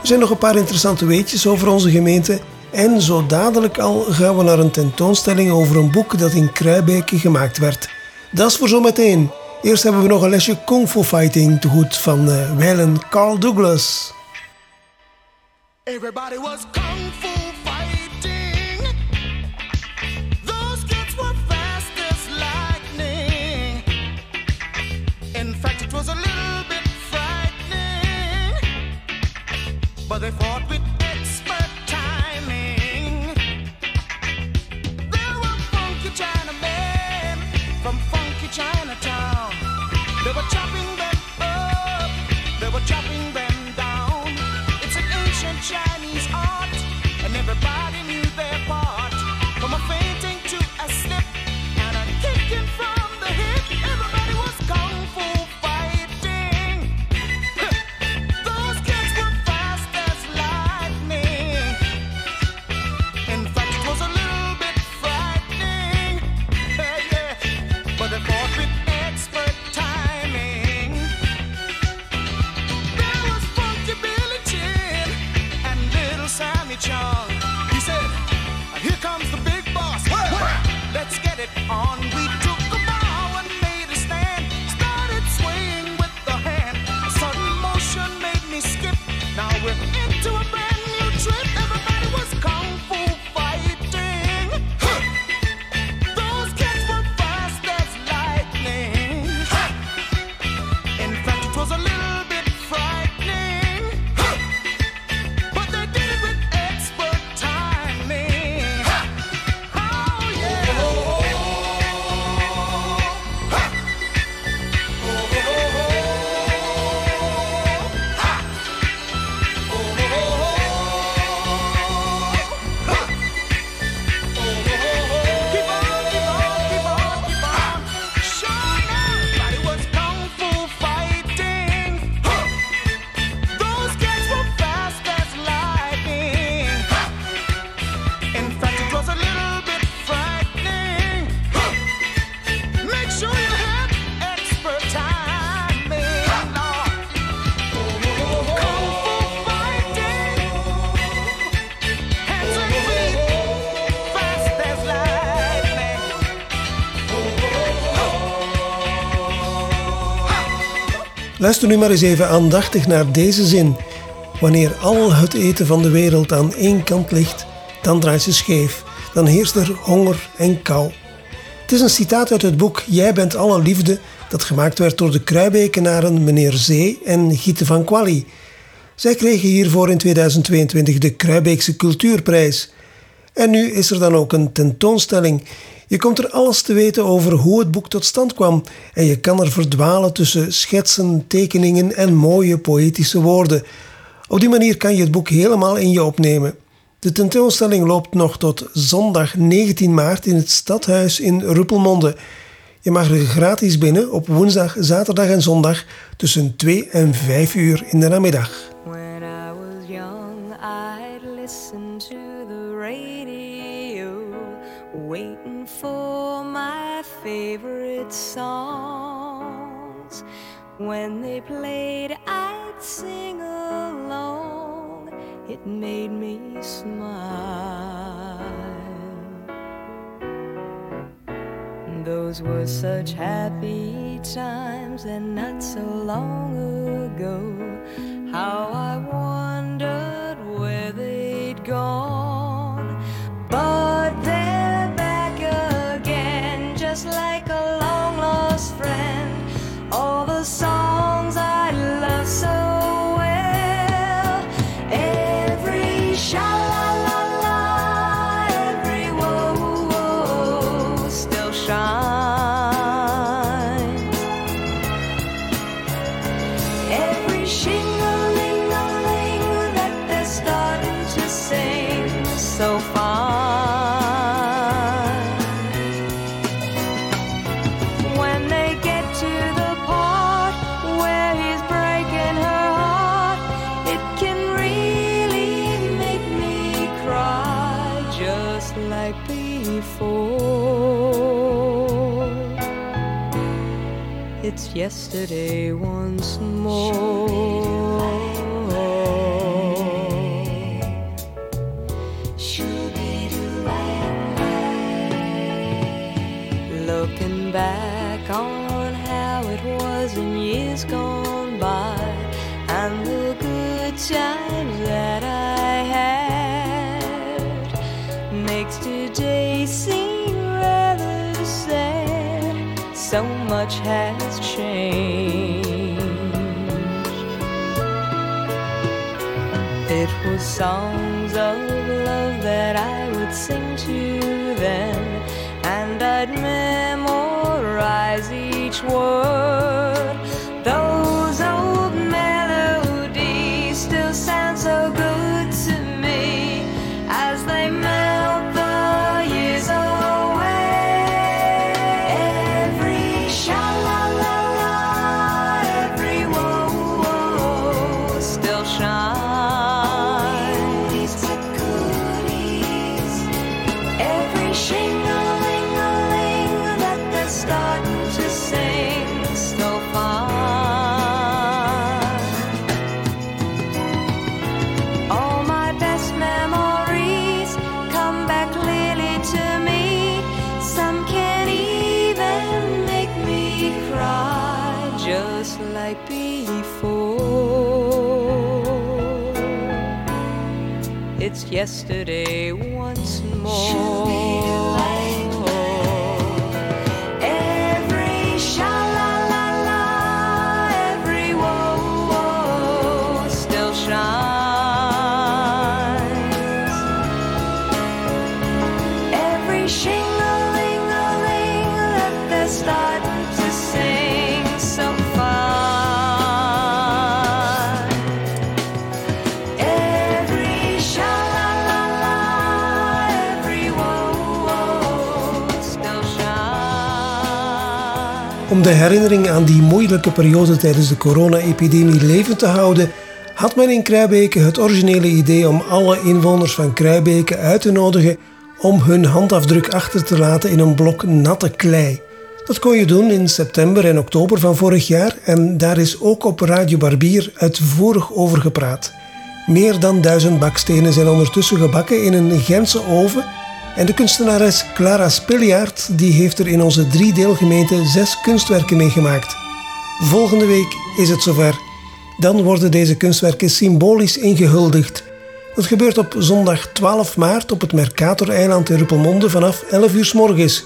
Er zijn nog een paar interessante weetjes over onze gemeente. En zo dadelijk al gaan we naar een tentoonstelling over een boek dat in Kruibeke gemaakt werd. Dat is voor zometeen. Eerst hebben we nog een lesje Kung Fu Fighting te goed van wijlen Carl Douglas. Everybody was Luister nu maar eens even aandachtig naar deze zin. Wanneer al het eten van de wereld aan één kant ligt, dan draait ze scheef. Dan heerst er honger en kou. Het is een citaat uit het boek Jij bent alle liefde, dat gemaakt werd door de Kruibekenaren meneer Zee en Giete van Quali. Zij kregen hiervoor in 2022 de Kruibeekse Cultuurprijs. En nu is er dan ook een tentoonstelling. Je komt er alles te weten over hoe het boek tot stand kwam en je kan er verdwalen tussen schetsen, tekeningen en mooie poëtische woorden. Op die manier kan je het boek helemaal in je opnemen. De tentoonstelling loopt nog tot zondag 19 maart in het Stadhuis in Ruppelmonde. Je mag er gratis binnen op woensdag, zaterdag en zondag tussen 2 en 5 uur in de namiddag. When I was young, I'd listen to the radio, my favorite songs. When they played, I'd sing along. It made me smile. Those were such happy times and not so long ago. How I world. De herinnering aan die moeilijke periode tijdens de corona-epidemie levend te houden, had men in Kruibeke het originele idee om alle inwoners van Kruibeke uit te nodigen om hun handafdruk achter te laten in een blok natte klei. Dat kon je doen in september en oktober van vorig jaar en daar is ook op Radio Barbier uitvoerig over gepraat. Meer dan duizend bakstenen zijn ondertussen gebakken in een Gentse oven en de kunstenares Clara Spiljaard die heeft er in onze drie deelgemeenten zes kunstwerken mee gemaakt. Volgende week is het zover. Dan worden deze kunstwerken symbolisch ingehuldigd. Dat gebeurt op zondag 12 maart op het Mercator-eiland in Ruppelmonde vanaf 11 uur s morgens.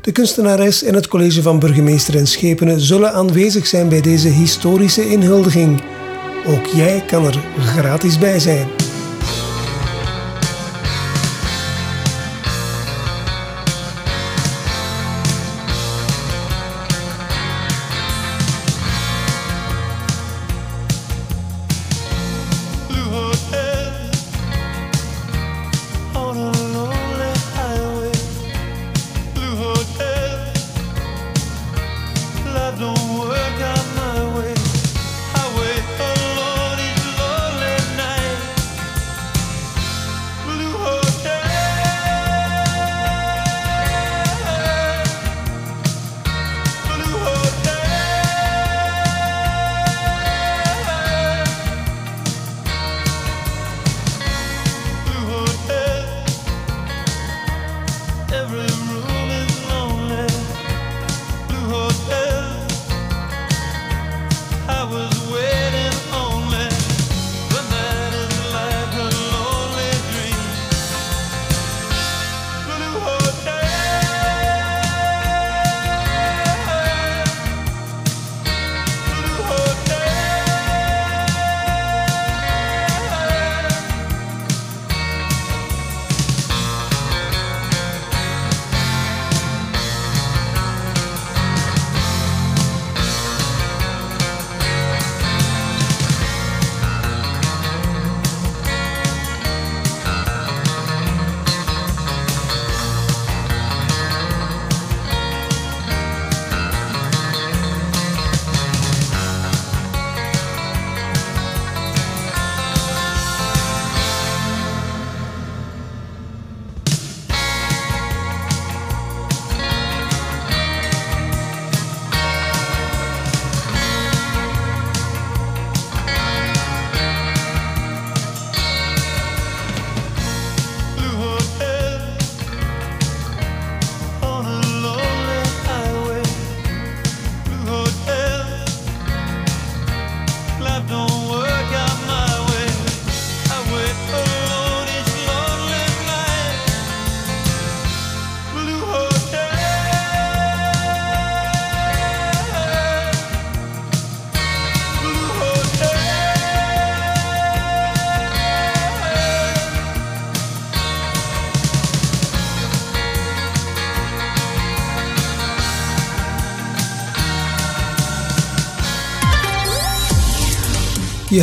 De kunstenares en het college van burgemeester en schepenen zullen aanwezig zijn bij deze historische inhuldiging. Ook jij kan er gratis bij zijn.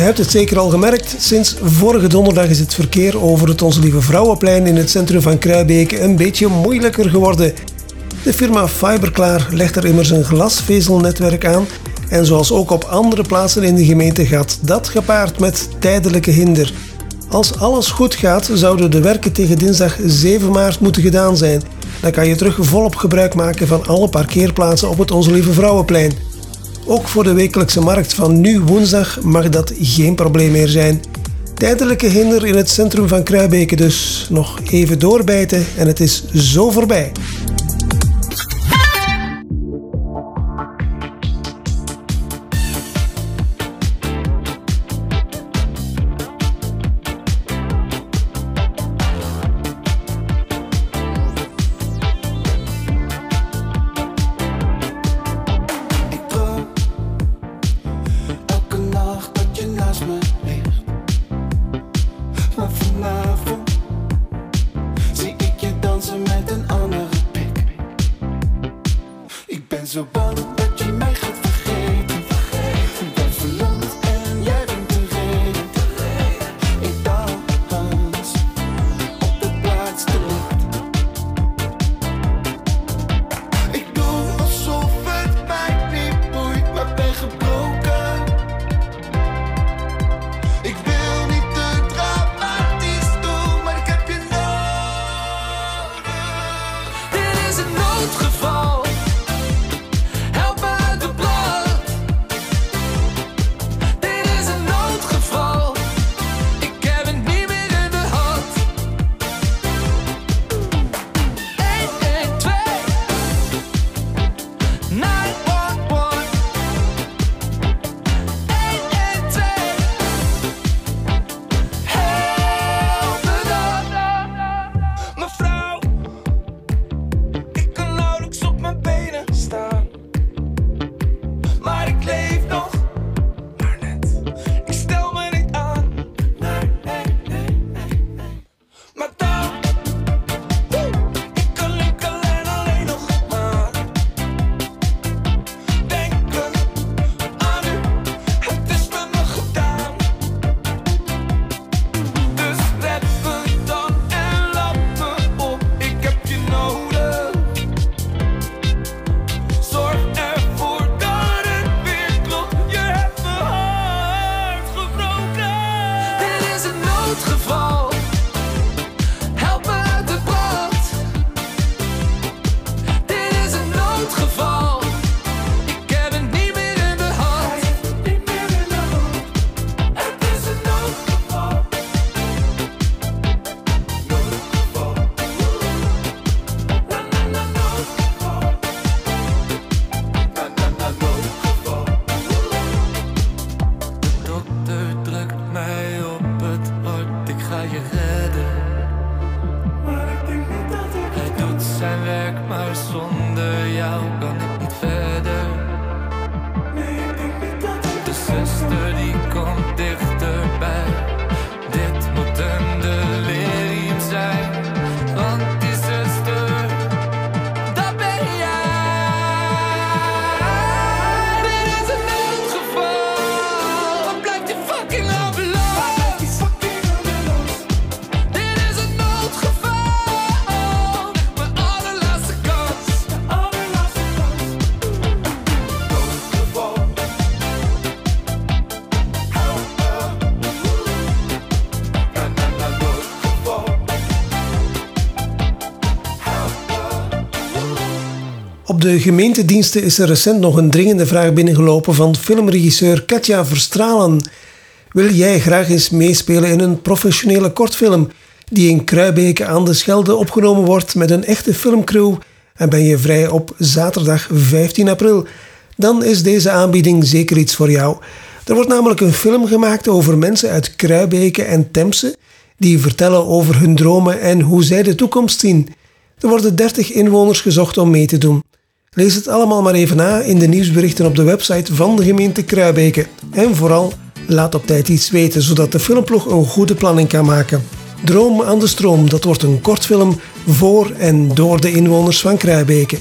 Hebt het zeker al gemerkt, sinds vorige donderdag is het verkeer over het Onze Lieve Vrouwenplein in het centrum van Kruibeke een beetje moeilijker geworden. De firma Fiberklaar legt er immers een glasvezelnetwerk aan en zoals ook op andere plaatsen in de gemeente gaat dat gepaard met tijdelijke hinder. Als alles goed gaat, zouden de werken tegen dinsdag 7 maart moeten gedaan zijn. Dan kan je terug volop gebruik maken van alle parkeerplaatsen op het Onze Lieve Vrouwenplein. Ook voor de wekelijkse markt van nu woensdag mag dat geen probleem meer zijn. Tijdelijke hinder in het centrum van Kruibeke dus. Nog even doorbijten en het is zo voorbij. De gemeentediensten is er recent nog een dringende vraag binnengelopen van filmregisseur Katja Verstralen. Wil jij graag eens meespelen in een professionele kortfilm die in Kruibeke aan de Schelde opgenomen wordt met een echte filmcrew en ben je vrij op zaterdag 15 april? Dan is deze aanbieding zeker iets voor jou. Er wordt namelijk een film gemaakt over mensen uit Kruibeke en Temse die vertellen over hun dromen en hoe zij de toekomst zien. Er worden 30 inwoners gezocht om mee te doen. Lees het allemaal maar even na in de nieuwsberichten op de website van de gemeente Kruibeke. En vooral, laat op tijd iets weten, zodat de filmploeg een goede planning kan maken. Droom aan de stroom, dat wordt een kortfilm voor en door de inwoners van Kruibeke.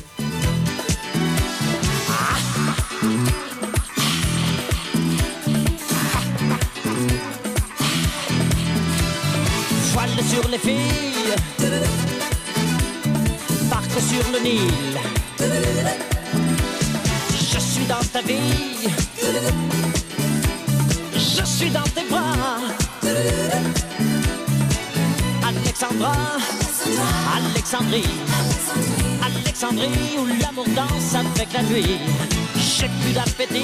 Alexandrie, Alexandrie où l'amour danse avec la nuit. J'ai plus d'appétit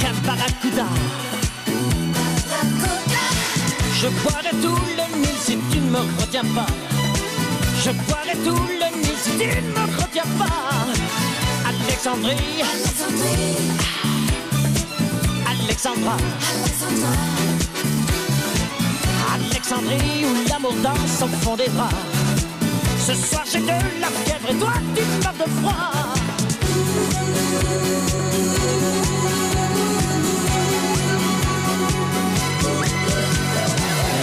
qu'un barracuda. Je boirai tout le Nil si tu ne me retiens pas. Je boirai tout le Nil si tu ne me retiens pas. Alexandrie, Alexandra, Alexandrie où l'amour danse au fond des bras. Ce soir j'ai de la fièvre et toi tu meurs de froid.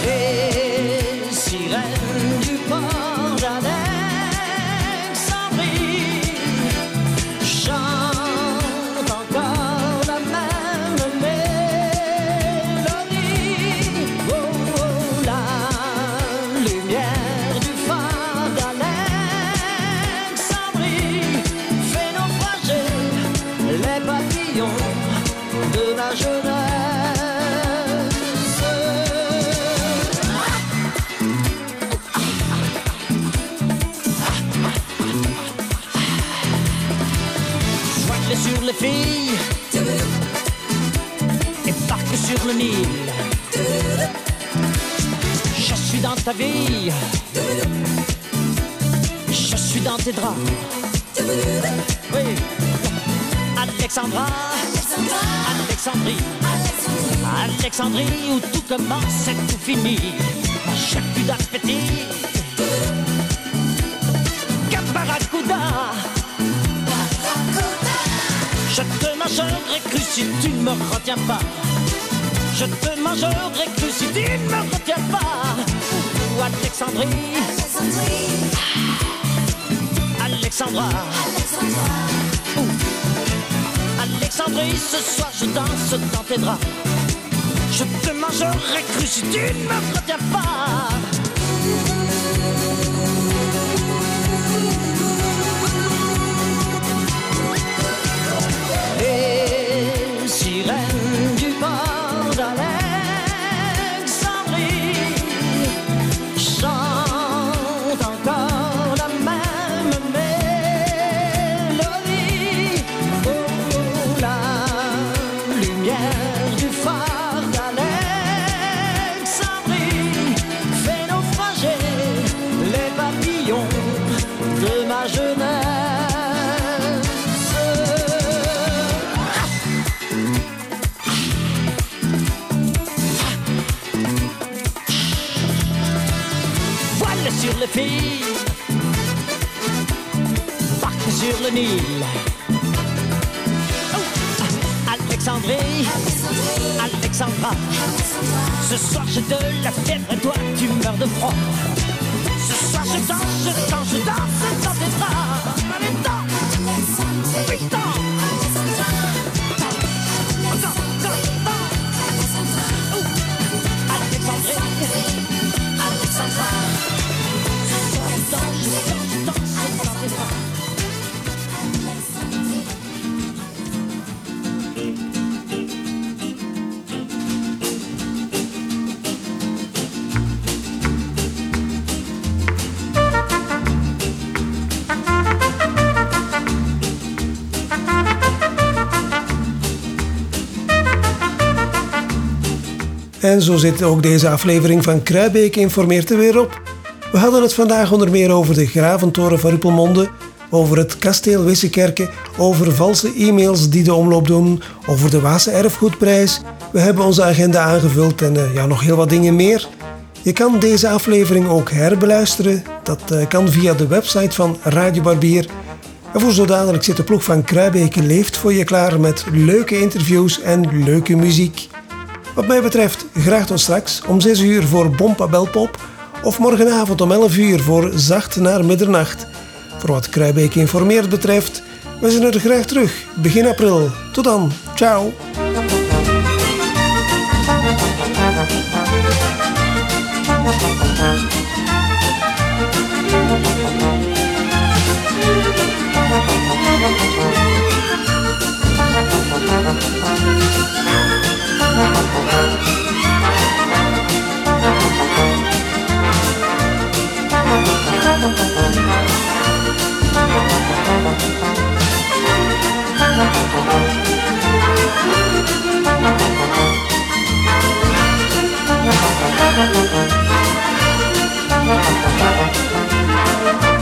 Les sirènes Je suis dans ta vie, je suis dans tes draps. Oui, Alexandra, Alexandrie, Alexandrie où tout commence et tout finit. J'ai plus d'appétit qu'un barracuda. Je te mangerai cru si tu ne me retiens pas. Je te mangerai cru si tu ne me retiens pas. Ou Alexandrie, Alexandra, Ouh. Alexandrie, ce soir je danse dans tes draps. Je te mangerai cru si tu ne me retiens pas. Oh, Alexandrie, Alexandra, ce soir j'ai de la fièvre et toi tu meurs de froid. En zo zit ook deze aflevering van Kruibeek informeert er weer op. We hadden het vandaag onder meer over de Graventoren van Ruppelmonde, over het kasteel Wissekerke, over valse e-mails die de omloop doen, over de Waase Erfgoedprijs. We hebben onze agenda aangevuld en eh, ja, nog heel wat dingen meer. Je kan deze aflevering ook herbeluisteren. Dat eh, kan via de website van Radio Barbier. En voor zo dadelijk zit de ploeg van Kruibeke Leeft voor je klaar met leuke interviews en leuke muziek. Wat mij betreft graag tot straks om 6 uur voor Bompa Belpop of morgenavond om 11 uur voor Zacht naar Middernacht. Voor wat Kruibeek informeert betreft, we zijn er graag terug begin april. Tot dan, ciao! Thank